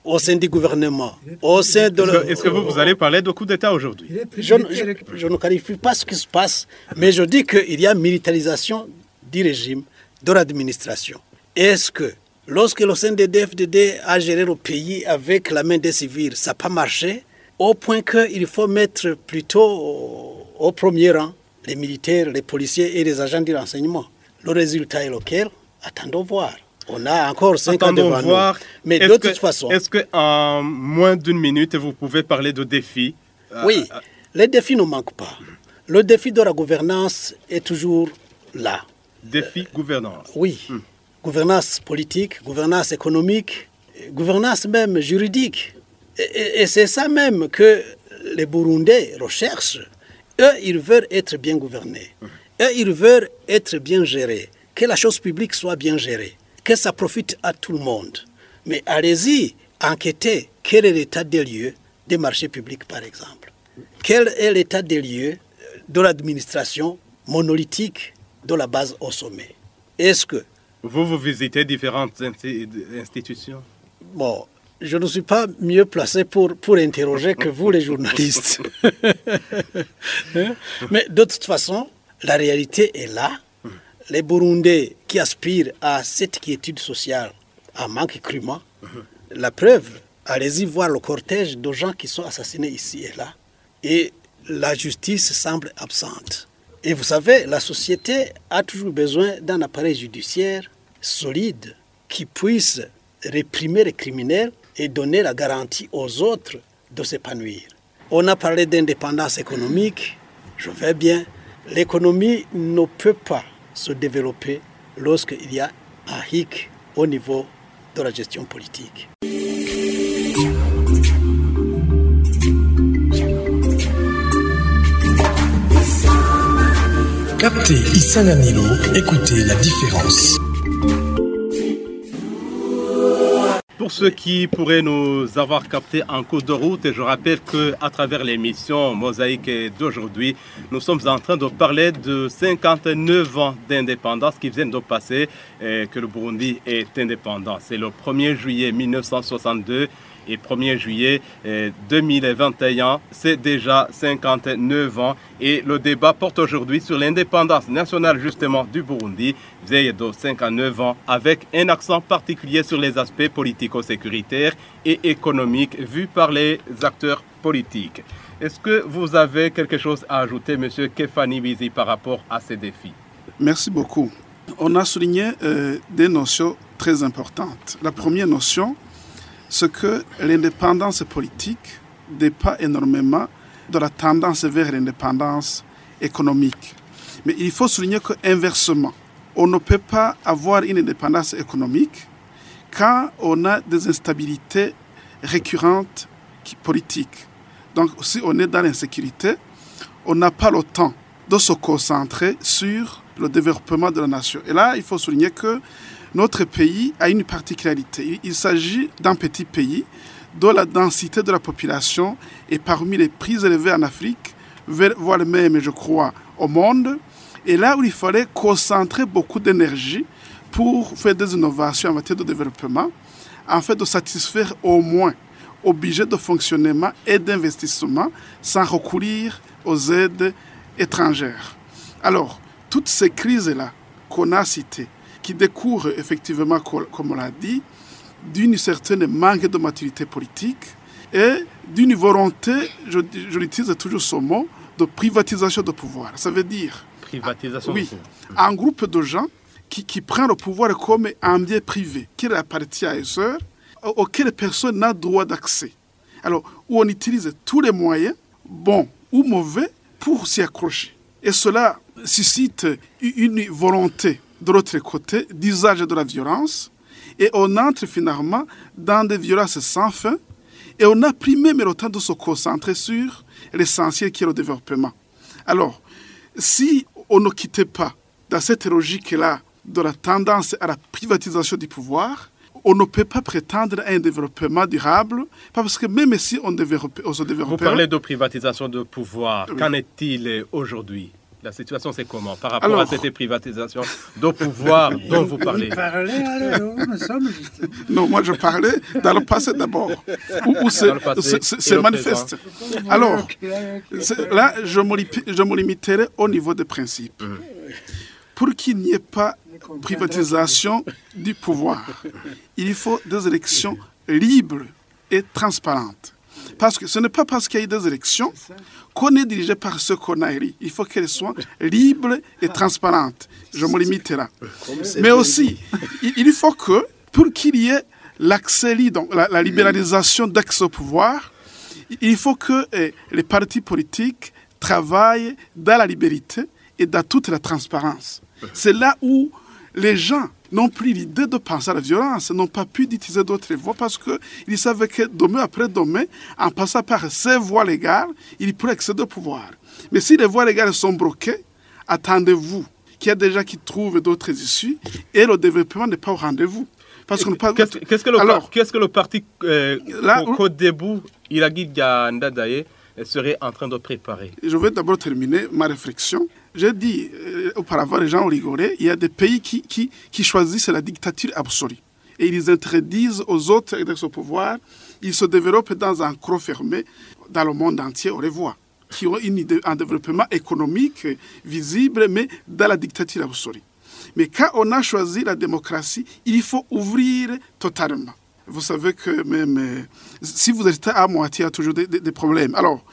au sein du gouvernement, au sein de... Est-ce que, est-ce que vous, vous allez parler de coup d'État aujourd'hui? Je, ne- je- je ne qualifie pas ce qui se passe, mais je dis qu'il y a militarisation du régime, de l'administration. Est-ce que lorsque le CNDD-FDD a géré le pays avec la main des civils, ça n'a pas marché Au point qu'il faut mettre plutôt au, premier rang les militaires, les policiers et les agents du renseignement. Le résultat est lequel? Attendons voir. On a encore cinq ans devant voir. nous. Mais Est-ce de que- toute façon... Est-ce qu'en moins d'une minute, vous pouvez parler de défis? Euh, Oui, les défis ne manquent pas. Le défi de la gouvernance est toujours là. Défis gouvernance. Oui, gouvernance politique, gouvernance économique, gouvernance même juridique. Et, c'est ça même que les Burundais recherchent. Eux, ils veulent être bien gouvernés. Eux, ils veulent être bien gérés. Que la chose publique soit bien gérée. Que ça profite à tout le monde. Mais allez-y, enquêtez. Quel est l'état des lieux des marchés publics, par exemple? Quel est l'état des lieux de l'administration monolithique de la base au sommet? Est-ce que Vous, vous visitez différentes insti- institutions? Bon, je ne suis pas mieux placé pour, pour interroger que vous, les journalistes. Hein? Mais de toute façon, la réalité est là. Les Burundais qui aspirent à cette quiétude sociale en manquent crûment. La preuve, allez-y voir le cortège de gens qui sont assassinés ici et là. Et la justice semble absente. Et vous savez, la société a toujours besoin d'un appareil judiciaire solide qui puisse réprimer les criminels et donner la garantie aux autres de s'épanouir. On a parlé d'indépendance économique, je vais bien. L'économie ne peut pas se développer lorsqu'il y a un hic au niveau de la gestion politique. Captez Isanganiro, écoutez la différence. Pour ceux qui pourraient nous avoir captés en cours de route, je rappelle que à travers l'émission Mosaïque d'aujourd'hui, nous sommes en train de parler de 59 ans d'indépendance qui viennent de passer, et que le Burundi est indépendant. C'est le 1er juillet 1962 et 1er juillet euh, 2021, c'est déjà 59 ans et le débat porte aujourd'hui sur l'indépendance nationale justement du Burundi, vieille de 59 ans, avec un accent particulier sur les aspects politico-sécuritaires et économiques vus par les acteurs politiques. Est-ce que vous avez quelque chose à ajouter, Monsieur Kefani Bizi, par rapport à ces défis? Merci beaucoup. On a souligné euh, des notions très importantes. La première notion, c'est que l'indépendance politique dépend énormément de la tendance vers l'indépendance économique. Mais il faut souligner qu'inversement, on ne peut pas avoir une indépendance économique quand on a des instabilités récurrentes politiques. Donc si on est dans l'insécurité, on n'a pas le temps de se concentrer sur le développement de la nation. Et là, il faut souligner que notre pays a une particularité. Il, s'agit d'un petit pays dont la densité de la population est parmi les plus élevées en Afrique, voire même, je crois, au monde. Et là où il fallait concentrer beaucoup d'énergie pour faire des innovations en matière de développement, en fait de satisfaire au moins au budget de fonctionnement et d'investissement sans recourir aux aides étrangères. Alors, toutes ces crises-là qu'on a citées, qui décourent effectivement, co- comme on l'a dit, d'une certaine manque de maturité politique et d'une volonté, je, je l'utilise toujours ce mot, de privatisation de pouvoir. Ça veut dire Privatisation oui, du pouvoir. un groupe de gens qui, qui prend le pouvoir comme un bien privé, qui appartient à eux seuls, au- auquel personne n'a droit d'accès. Alors, où on utilise tous les moyens, bons ou mauvais, pour s'y accrocher. Et cela suscite une volonté de l'autre côté d'usage de la violence, et on entre finalement dans des violences sans fin, et on n'a plus même le temps de se concentrer sur l'essentiel qui est le développement. Alors, si on ne quittait pas dans cette logique-là de la tendance à la privatisation du pouvoir, on ne peut pas prétendre à un développement durable, parce que même si on, développe, on se Vous développe, parlez de privatisation de pouvoir. Oui. Qu'en est-il aujourd'hui? La situation, c'est comment? Par rapport à cette privatisation de pouvoir dont vous parlez Non, moi je parlais dans le passé d'abord, où, c'est manifeste. Alors, là, je me, limiterai au niveau des principes. Hum. Pour qu'il n'y ait pas privatisation du pouvoir, il faut des élections libres et transparentes. Parce que ce n'est pas parce qu'il y a eu des élections qu'on est dirigé par ce qu'on a élu. Il faut qu'elles soient libres et transparentes. Je me limite là. Mais aussi, il faut que, pour qu'il y ait l'accès, donc la, libéralisation d'accès au pouvoir, il faut que eh, les partis politiques travaillent dans la liberté et dans toute la transparence. C'est là où les gens n'ont plus l'idée de penser à la violence, n'ont pas pu utiliser d'autres voies parce qu'ils savaient que demain après demain, en passant par ces voies légales, ils pourraient accéder au pouvoir. Mais si les voies légales sont bloquées, attendez-vous qu'il y a déjà qui trouvent d'autres issues et le développement n'est pas au rendez-vous. Qu'est-ce que, le, qu'est-ce que le parti euh, Côte debout, Ilagui Ndadaye, serait en train de préparer Je vais d'abord terminer ma réflexion. J'ai dit euh, auparavant, les gens ont rigolé, il y a des pays qui, qui, choisissent la dictature absolue. Et ils interdisent aux autres d'être au pouvoir. Ils se développent dans un croc fermé dans le monde entier, on les voit, qui ont une, un développement économique visible, mais dans la dictature absolue. Mais quand on a choisi la démocratie, il faut ouvrir totalement. Vous savez que même si vous êtes à moitié, il y a toujours des, des problèmes. Alors,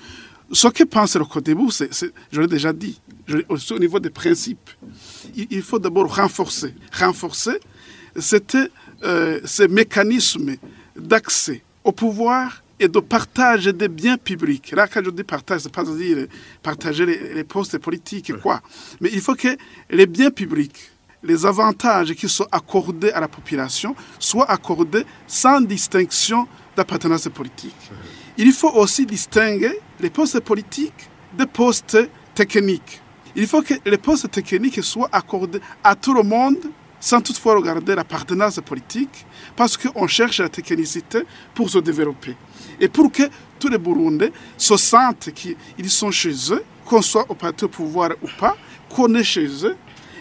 ce que pense le c'est, je l'ai déjà dit, au niveau des principes, il, faut d'abord renforcer, renforcer euh, ces mécanismes d'accès au pouvoir et de partage des biens publics. Là, quand je dis partage, c'est pas dire partager les, postes politiques, quoi. Mais il faut que les biens publics, les avantages qui sont accordés à la population soient accordés sans distinction d'appartenance politique. Il faut aussi distinguer les postes politiques des postes techniques. Il faut que les postes techniques soient accordés à tout le monde sans toutefois regarder l'appartenance politique, parce qu'on cherche la technicité pour se développer. Et pour que tous les Burundais se sentent qu'ils sont chez eux, qu'on soit au parti au pouvoir ou pas, qu'on est chez eux,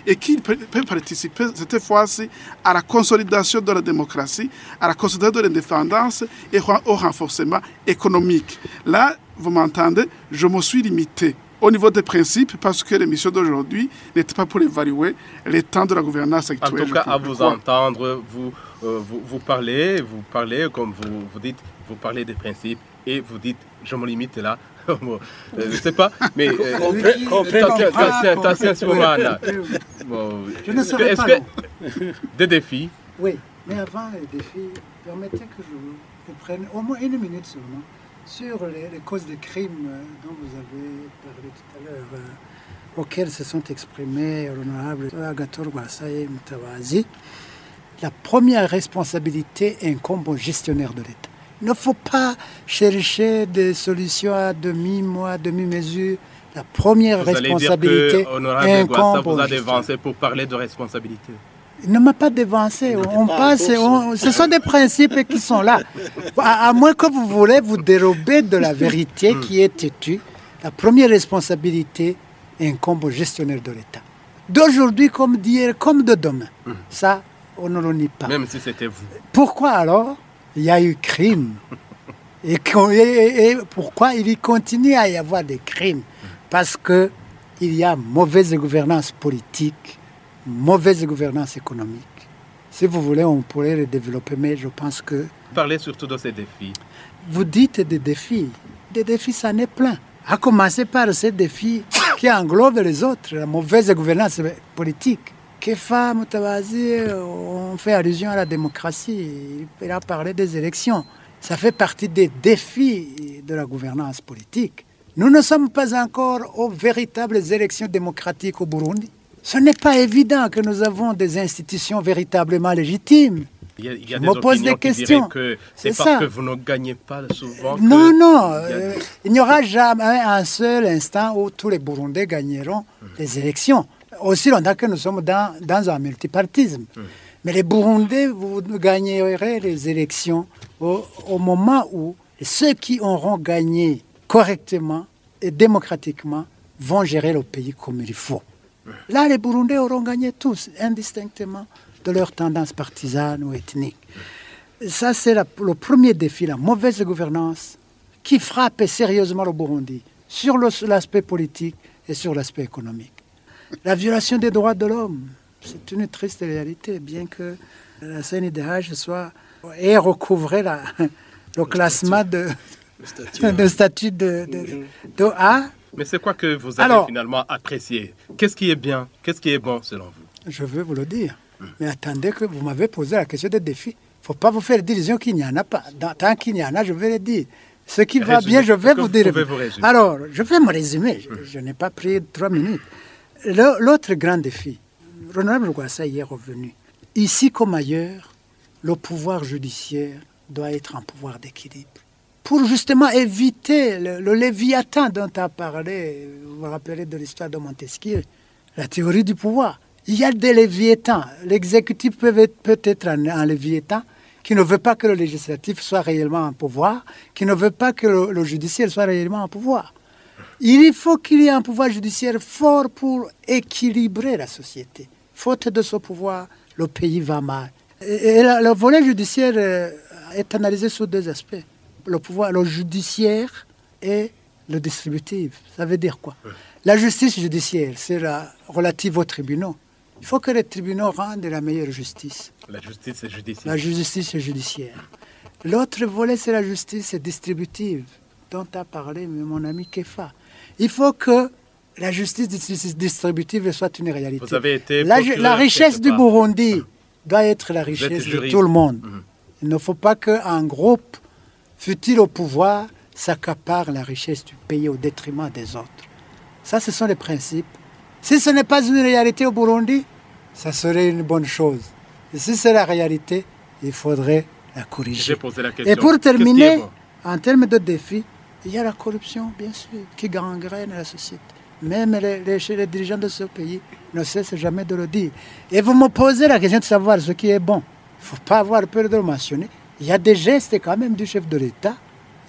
et qu'ils peuvent participer cette fois-ci à la consolidation de la démocratie, à la consolidation de l'indépendance et au renforcement économique. Là, vous m'entendez, je me suis limité au niveau des principes parce que l'émission d'aujourd'hui n'était pas pour évaluer les temps de la gouvernance actuelle. En tout cas, à vous entendre, vous, euh, vous, vous, parlez, vous parlez, comme vous, vous dites, vous parlez des principes et vous dites, je me limite là, bon, euh, je ne sais pas, mais... Euh, attention, bon, Je ne serai pas que, Des défis? Oui, mais avant les défis, permettez que je vous prenne au moins une minute seulement sur les, causes des crimes dont vous avez parlé tout à l'heure, auxquels se sont exprimés l'honorable Agator Gwassaye Mutawazi. La première responsabilité incombe au gestionnaire de l'État. Il ne faut pas chercher des solutions à demi-mois, demi-mesure. La première vous responsabilité allez dire que, incombe vous a dévancé pour parler de responsabilité. Il ne m'a pas dévancé. On passe, ce sont des principes qui sont là. À, moins que vous voulez vous dérober de la vérité hmm. qui est têtue, la première responsabilité incombe au gestionnaire de l'État. D'aujourd'hui comme d'hier, comme de demain. Hmm. Ça, on ne le nie pas. Même si c'était vous. Pourquoi alors il y a eu crime. Et, pourquoi il continue à y avoir des crimes? Parce qu'il y a mauvaise gouvernance politique, mauvaise gouvernance économique. Si vous voulez, on pourrait le développer, mais je pense que... Parlez surtout de ces défis. Vous dites des défis. Des défis, ça n'est plein. À commencer par ces défis qui englobent les autres, la mauvaise gouvernance politique Kefa Mutabazi, on fait allusion à la démocratie. Il a parlé des élections. Ça fait partie des défis de la gouvernance politique. Nous ne sommes pas encore aux véritables élections démocratiques au Burundi. Ce n'est pas évident que nous avons des institutions véritablement légitimes. Il y a, il y a des pose des questions. que c'est parce ça. que vous ne gagnez pas souvent. Non, non. Euh, il n'y aura jamais un seul instant où tous les Burundais gagneront les élections aussi longtemps que nous sommes dans, dans un multipartisme. Mais les Burundais, vous gagnerez les élections au, moment où ceux qui auront gagné correctement et démocratiquement vont gérer le pays comme il faut. Là, les Burundais auront gagné tous, indistinctement de leur tendance partisane ou ethnique. Ça, c'est le premier défi, la mauvaise gouvernance qui frappe sérieusement le Burundi sur l'aspect politique et sur l'aspect économique. La violation des droits de l'homme, c'est une triste réalité, bien que la CNIDH soit ait recouvré la- le classement de, de statut de, de- de A. Mais c'est quoi que vous avez Alors- finalement apprécié? Qu'est-ce qui est bien? Qu'est-ce qui est bon selon vous? Je veux vous le dire. Mais attendez que vous m'avez posé la question des défis. Il ne faut pas vous faire d'illusion qu'il n'y en a pas. Dans- tant qu'il y en a, je vais le dire. Ce qui va bien, je vais vous dire. vous Alors, je vais me résumer. Je, je n'ai pas pris trois minutes. L'autre grand défi, Ronald Rwasa y est revenu. Ici comme ailleurs, le pouvoir judiciaire doit être un pouvoir d'équilibre. Pour justement éviter le, léviathan dont a parlé, vous vous rappelez de l'histoire de Montesquieu, la théorie du pouvoir. Il y a des léviathans. L'exécutif peut être, un, un léviathan qui ne veut pas que le législatif soit réellement en pouvoir, qui ne veut pas que le judiciaire soit réellement en pouvoir. Il faut qu'il y ait un pouvoir judiciaire fort pour équilibrer la société. Faute de ce pouvoir, le pays va mal. Et, et la- le volet judiciaire euh, est analysé sous deux aspects. Le pouvoir, le judiciaire et le distributif. Ça veut dire quoi? La justice judiciaire, c'est la relative aux tribunaux. Il faut que les tribunaux rendent la meilleure justice. La justice est judiciaire. La justice judiciaire. L'autre volet, c'est la justice distributive, dont a parlé mon ami Kefa. Il faut que la justice dis- distributive soit une réalité. Vous avez été la, richesse du. Burundi doit être la richesse de tout le monde. Mhm. Il ne faut pas qu'un groupe, fut-il au pouvoir, s'accapare la richesse du pays au détriment des autres. Ça, ce sont les principes. Si ce n'est pas une réalité au Burundi, ça serait une bonne chose. Et si c'est la réalité, il faudrait la corriger. La. Et pour terminer, en termes de défis, il y a la corruption, bien sûr, qui gangrène la société. Même les, les- dirigeants de ce pays ne cessent jamais de le dire. Et vous me posez la question de savoir ce qui est bon. Il ne faut pas avoir peur de le mentionner. Il y a des gestes quand même du chef de l'État.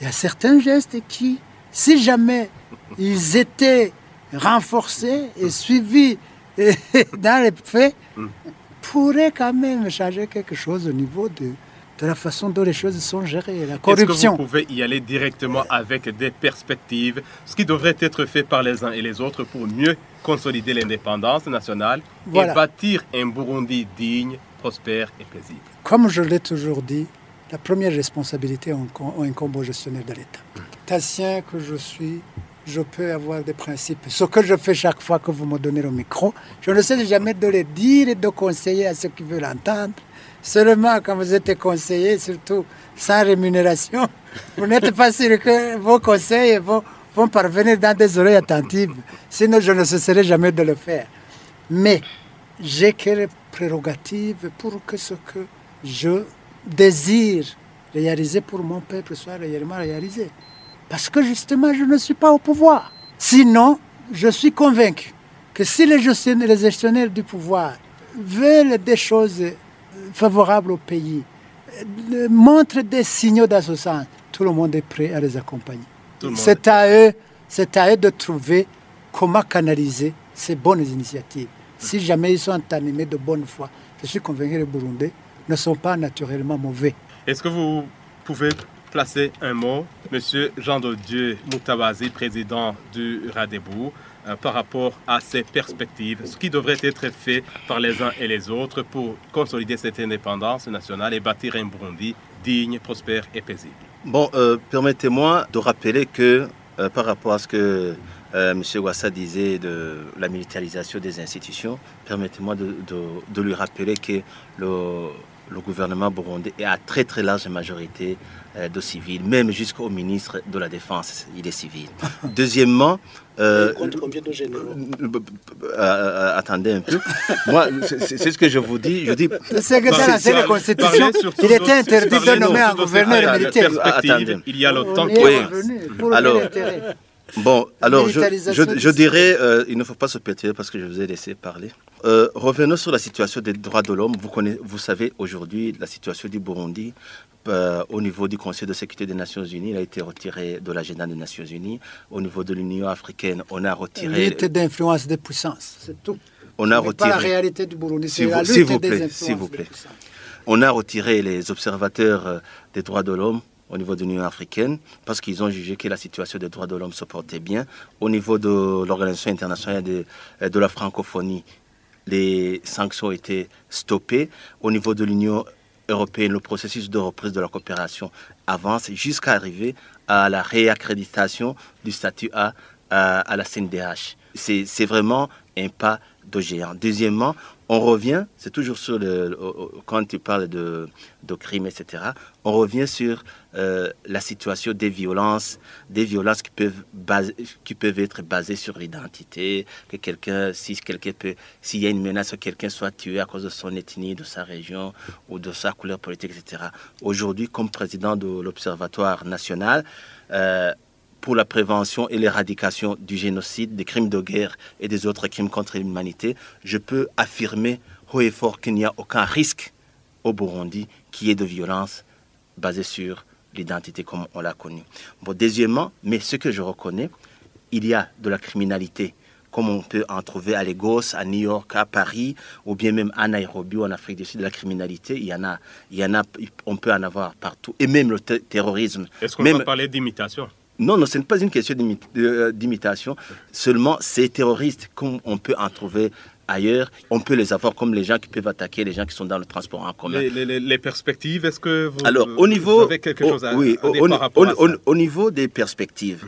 Il y a certains gestes qui, si jamais ils étaient renforcés et suivis dans les faits, pourraient quand même changer quelque chose au niveau de, de la façon dont les choses sont gérées. La Est-ce que corruption. vous pouvez y aller directement avec des perspectives, ce qui devrait être fait par les uns et les autres pour mieux consolider l'indépendance nationale Voilà. et bâtir un Burundi digne, prospère et paisible? Comme je l'ai toujours dit, la première responsabilité incom- incombe au gestionnaire de l'État. Tassien que je suis, je peux avoir des principes. Ce que je fais chaque fois que vous me donnez le micro, je ne sais jamais de le dire et de conseiller à ceux qui veulent entendre. Seulement quand vous êtes conseiller, surtout sans rémunération, vous n'êtes pas sûr que vos conseils vont, vont parvenir dans des oreilles attentives. Sinon, je ne cesserai jamais de le faire. Mais j'ai quelle prérogative pour que ce que je désire réaliser pour mon peuple soit réellement réalisé? Parce que justement, je ne suis pas au pouvoir. Sinon, je suis convaincu que si les gestionnaires, les gestionnaires du pouvoir veulent des choses favorables au pays, euh, montrent des signaux dans ce sens, tout le monde est prêt à les accompagner. C'est à eux, c'est à eux de trouver comment canaliser ces bonnes initiatives. Si jamais ils sont animés de bonne foi, je suis convaincu que les Burundais ne sont pas naturellement mauvais. Est-ce que vous pouvez placer un mot, Monsieur Jean de Dieu président du Radebou, euh, par rapport à ces perspectives, ce qui devrait être fait par les uns et les autres pour consolider cette indépendance nationale et bâtir un Burundi digne, prospère et paisible Bon, euh, permettez-moi de rappeler que euh, par rapport à ce que M. Ouassa disait de la militarisation des institutions, permettez-moi de, lui rappeler que le, gouvernement burundais est à très très large majorité de civils, même jusqu'au ministre de la Défense, il est civil. Deuxièmement, euh, combien de généraux euh, euh, attendez un peu. Moi, c'est ce que je vous dis. Je dis C'est que dans la constitution, il était interdit de nommer un gouverneur Ah, militaire. Attendez. Il y a le On temps y qui est Oui. pour Alors, Bon, alors je, je- dirais, euh, il ne faut pas se perturber parce que je vous ai laissé parler. Euh, revenons sur la situation des droits de l'homme. Vous, connaissez, vous savez aujourd'hui la situation du Burundi euh, au niveau du Conseil de sécurité des Nations Unies. Il a été retiré de l'agenda des Nations Unies. Au niveau de l'Union africaine, on a retiré. Lutte d'influence des puissances, c'est tout. On a n'est pas la retiré. réalité du Burundi, S'il c'est la lutte vous des plaît, influences s'il vous des plaît. puissances. On a retiré les observateurs euh, des droits de l'homme au niveau de l'Union africaine parce qu'ils ont jugé que la situation des droits de l'homme se portait bien. Au niveau de l'Organisation internationale de, euh, de la francophonie, les sanctions ont été stoppées. Au niveau de l'Union le processus de reprise de la coopération avance jusqu'à arriver à la réaccréditation du statut A à, à la CNDH. C'est c'est vraiment un pas de géant. Deuxièmement, on revient, c'est toujours sur le, quand tu parles de, crimes, etc., on revient sur euh, la situation des violences, des violences qui peuvent, baser- qui peuvent être basées sur l'identité, que quelqu'un, si quelqu'un peut, s'il y a une menace que quelqu'un soit tué à cause de son ethnie, de sa région ou de sa couleur politique, etc. Aujourd'hui, comme président de l'Observatoire national, euh, pour la prévention et l'éradication du génocide, des crimes de guerre et des autres crimes contre l'humanité, je peux affirmer haut et fort qu'il n'y a aucun risque au Burundi qui ait de violence basée sur l'identité comme on l'a connue. Bon, deuxièmement, mais ce que je reconnais, il y a de la criminalité comme on peut en trouver à Lagos, à New York, à Paris, ou bien même à Nairobi ou en Afrique du Sud, de la criminalité, il y en a, il y en a, on peut en avoir partout, et même le te- terrorisme. Est-ce qu'on Même- va parler d'imitation? Non, non, ce n'est pas une question euh, d'imitation. Seulement, ces terroristes, comme on peut en trouver ailleurs, on peut les avoir comme les gens qui peuvent attaquer les gens qui sont dans le transport en commun. les, les- perspectives, est-ce que vous, Alors, vous au niveau, avez quelque chose à, oui, à au, dire au- par rapport à au- ça? au niveau des perspectives,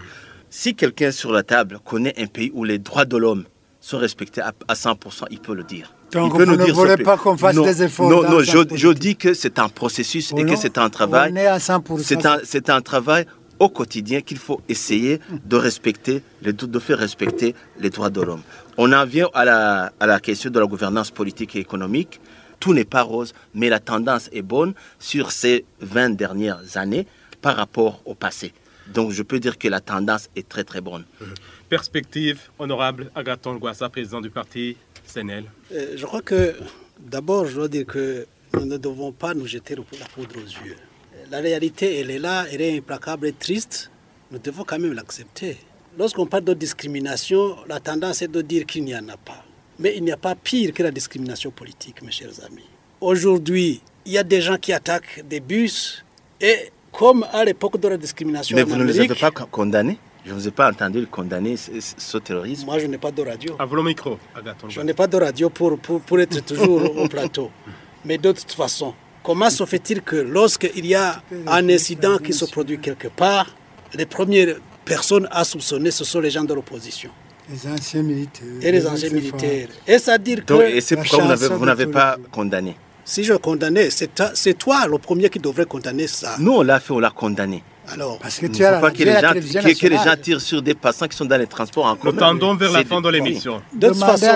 si quelqu'un sur la table connaît un pays où les droits de l'homme sont respectés à, à 100%, il peut le dire. Donc, vous nous ne dire voulez pas qu'on fasse non, des efforts Non, non, je, dis que c'est un processus et que c'est un travail. On est à 100%. C'est un, c'est un travail au quotidien qu'il faut essayer de respecter, les, de faire respecter les droits de l'homme. On en vient à la, à la question de la gouvernance politique et économique. Tout n'est pas rose, mais la tendance est bonne sur ces 20 dernières années par rapport au passé. Donc je peux dire que la tendance est très très bonne. Perspective, honorable Agathon Gwassa, président du parti CNL. Euh, Je crois que d'abord, je dois dire que nous ne devons pas nous jeter la poudre aux yeux. La réalité, elle est là, elle est implacable et triste. Nous devons quand même l'accepter. Lorsqu'on parle de discrimination, la tendance est de dire qu'il n'y en a pas. Mais il n'y a pas pire que la discrimination politique, mes chers amis. Aujourd'hui, il y a des gens qui attaquent des bus et comme à l'époque de la discrimination Mais en vous ne les avez pas co- condamnés? Je ne vous ai pas entendu condamner ce, terrorisme. moi je n'ai pas de radio. À vous le micro, Je n'ai pas de radio pour, pour, pour être toujours au plateau. Mais de toute façon, comment se fait-il que lorsqu'il y a un incident qui se produit quelque part, les premières personnes à soupçonner, ce sont les gens de l'opposition Les anciens militaires. et les anciens militaires. Et c'est-à-dire que et c'est pourquoi vous n'avez- pas condamné. si je condamnais, c'est toi, c'est toi le premier qui devrait condamner ça. Nous, on l'a fait, on l'a condamné. Alors, Parce que Il ne tu as pas que tu as les, la gens, que, que les gens tirent sur des passants qui sont dans les transports en Nous commun. tendons vers la fin de l'émission. de toute façon,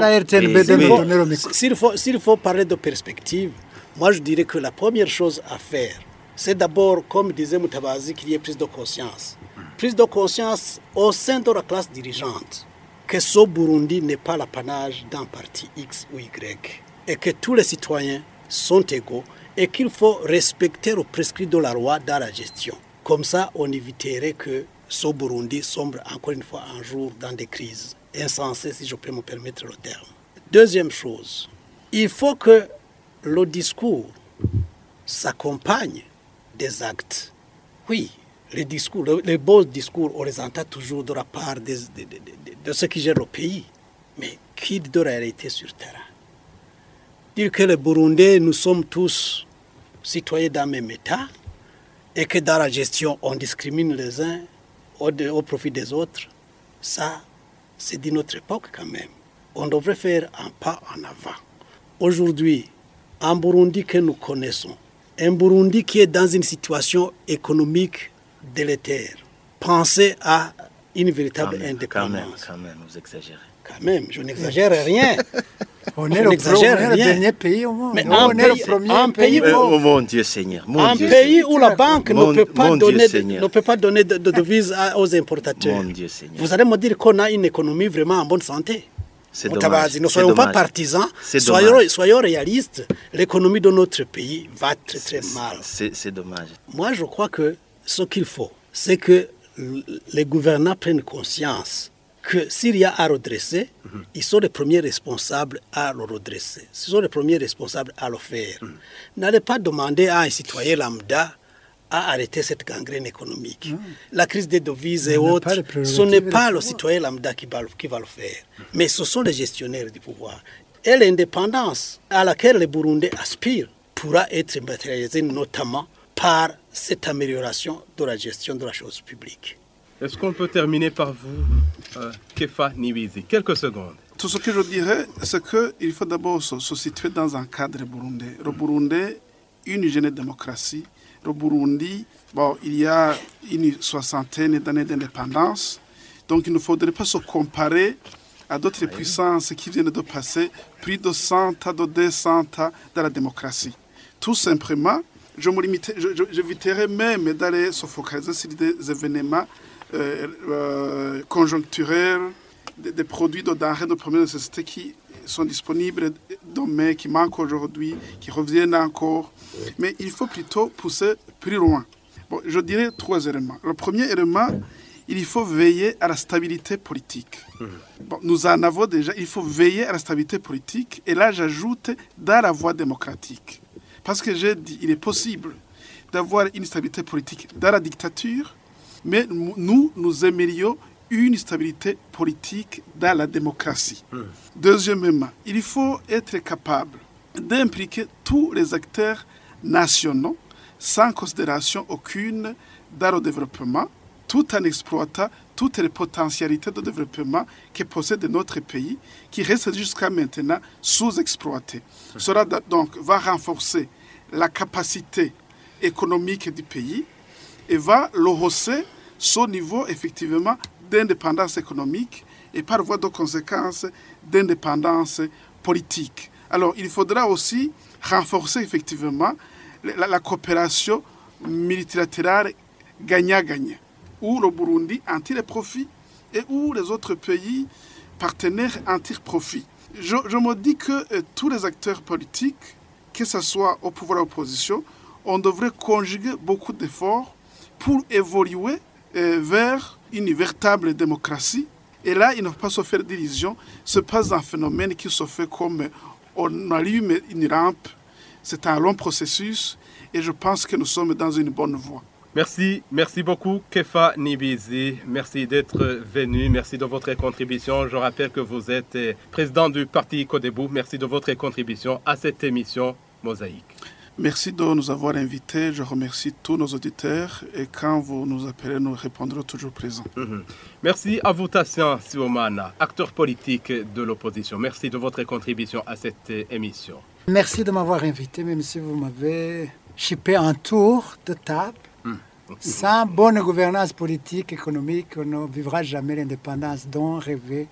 nous faut, s'il faut parler de perspective, moi je dirais que la première chose à faire, c'est d'abord, comme disait Moutabazi, qu'il y ait prise de conscience. Prise de conscience au sein de la classe dirigeante que ce Burundi n'est pas l'apanage d'un parti X ou Y et que tous les citoyens sont égaux et qu'il faut respecter le prescrit de la loi dans la gestion. Comme ça, on éviterait que ce Burundi sombre encore une fois un jour dans des crises insensées, si je peux me permettre le terme. Deuxième chose, il faut que le discours s'accompagne des actes. Oui, les discours, le- les beaux discours, on les entend toujours de la part de, de- ceux qui gèrent le pays. Mais qui de réalité sur terrain? Dire que les Burundais, nous sommes tous citoyens d'un même État et que dans la gestion, on discrimine les uns au, au profit des autres, ça, c'est d'une autre époque quand même. On devrait faire un pas en avant. Aujourd'hui, un Burundi que nous connaissons, un Burundi qui est dans une situation économique délétère, pensez à une Quand véritable même, quand même, indépendance. quand même, vous exagérez. Quand même, je n'exagère rien. On Je est, le, pro- n'exagère on est le rien. dernier pays au monde. Mais un on est le premier un pays, pays au oh monde. Dieu Seigneur, mon un Dieu pays où la banque Mon- ne peut pas donner, de, Seigneur. ne peut pas donner de, de devises aux importateurs. Mon Dieu Seigneur. Vous allez me dire qu'on a une économie vraiment en bonne santé. Dommage. Ne soyons pas partisans, soyons, réalistes. L'économie de notre pays va très très mal. C'est dommage. Moi, je crois que ce qu'il faut, c'est que les gouvernants prennent conscience que s'il y a à redresser, ils sont les premiers responsables à le redresser. Ils sont les premiers responsables à le faire. N'allez pas demander à un citoyen lambda à arrêter cette gangrène économique. La crise des devises et autres, ce n'est pas le pouvoir. citoyen lambda qui va, le- qui va le faire, mais ce sont les gestionnaires du pouvoir. Et l'indépendance à laquelle les Burundais aspirent pourra être matérialisée notamment par cette amélioration de la gestion de la chose publique. Est-ce qu'on peut terminer par vous, euh, Kefa Niwizi Quelques secondes. Tout ce que je dirais, c'est qu'il faut d'abord se, se situer dans un cadre burundais. Le Burundi, une jeune démocratie. Le Burundi, bon, il y a une soixantaine d'années d'indépendance. Donc il ne faudrait pas se comparer à d'autres puissances qui viennent de passer plus de 100 ans, de 200 ans dans la démocratie. Tout simplement, je me limite- je- je- même d'aller se focaliser sur des événements euh, euh, conjoncturels, des, des produits de denrées de première nécessité qui sont disponibles demain, qui manquent aujourd'hui, qui reviennent encore. Mais il faut plutôt pousser plus loin. Bon, je dirais trois éléments. Le premier élément, il faut veiller à la stabilité politique. Bon, nous en avons déjà, il faut veiller à la stabilité politique. Et là, j'ajoute dans la voie démocratique. Parce que j'ai dit, il est possible d'avoir une stabilité politique dans la dictature, mais nous, nous aimerions une stabilité politique dans la démocratie. Deuxièmement, il faut être capable d'impliquer tous les acteurs nationaux sans considération aucune dans le développement, tout en exploitant toutes les potentialités de développement que possède notre pays, qui reste jusqu'à maintenant sous-exploité. Cela donc va renforcer la capacité économique du pays et va le hausser son niveau effectivement d'indépendance économique et par voie de conséquence d'indépendance politique. Alors il faudra aussi renforcer effectivement la, la coopération multilatérale gagnant-gagnant, où le Burundi en tire profit et où les autres pays partenaires en tirent profit. Je, me dis que euh, tous les acteurs politiques, que ce soit au pouvoir ou à l'opposition, on devrait conjuguer beaucoup d'efforts pour évoluer euh, vers une véritable démocratie. Et là, il ne faut pas se faire d'illusions. Ce n'est pas un phénomène qui se fait comme on allume une lampe. C'est un long processus et je pense que nous sommes dans une bonne voie. Merci, merci beaucoup Kefa Nibizi. Merci d'être venu. Merci de votre contribution. Je rappelle que vous êtes président du parti Codebou. Merci de votre contribution à cette émission Mosaïque. Merci de nous avoir invités. Je remercie tous nos auditeurs et quand vous nous appelez, nous répondrons toujours présents. Mhm. Merci à vous, Tassian Siomana, acteur politique de l'opposition. Merci de votre contribution à cette émission. Merci de m'avoir invité, même si vous m'avez chippé un tour de table. Sans bonne gouvernance politique, économique, on ne vivra jamais l'indépendance dont rêvait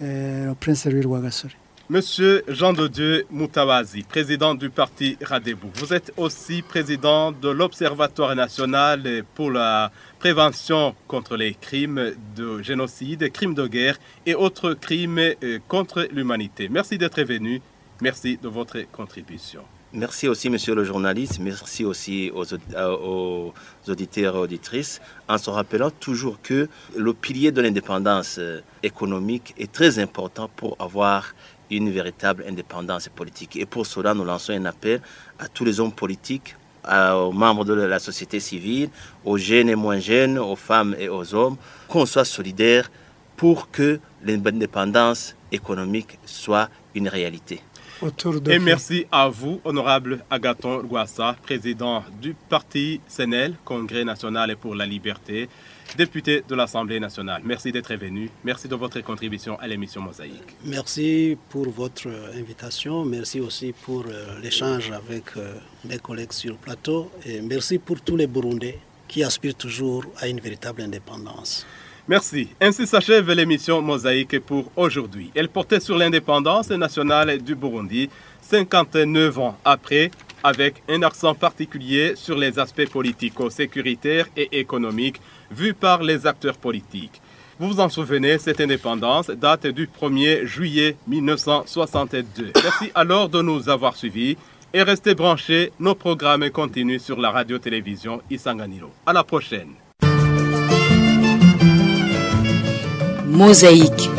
euh, le prince Louis Ouagasori. Monsieur Jean de Dieu Moutawazi, président du parti Radebou, vous êtes aussi président de l'Observatoire national pour la prévention contre les crimes de génocide, crimes de guerre et autres crimes euh, contre l'humanité. Merci d'être venu. Merci de votre contribution. Merci aussi, monsieur le journaliste. Merci aussi aux, euh, aux auditeurs et auditrices, en se rappelant toujours que le pilier de l'indépendance euh, économique est très important pour avoir une véritable indépendance politique. Et pour cela, nous lançons un appel à tous les hommes politiques, aux membres de la société civile, aux jeunes et moins jeunes, aux femmes et aux hommes, qu'on soit solidaires pour que l'indépendance économique soit une réalité. De Et merci à vous, honorable Agathon Rwassa, président du parti Sénel, Congrès national pour la liberté, député de l'Assemblée nationale. Merci d'être venu. Merci de votre contribution à l'émission Mosaïque. Merci pour votre euh, invitation. Merci aussi pour euh, l'échange avec euh, mes collègues sur le plateau. Et merci pour tous les Burundais qui aspirent toujours à une véritable indépendance. Merci. Ainsi s'achève l'émission Mosaïque pour aujourd'hui. Elle portait sur l'indépendance nationale du Burundi, 59 ans après, avec un accent particulier sur les aspects politico-sécuritaires et économiques vus par les acteurs politiques. Vous vous en souvenez, cette indépendance date du 1er juillet 1962. Merci alors de nous avoir suivis et restez branchés. Nos programmes continuent sur la radio-télévision Isanganiro. À la prochaine. Mosaïque.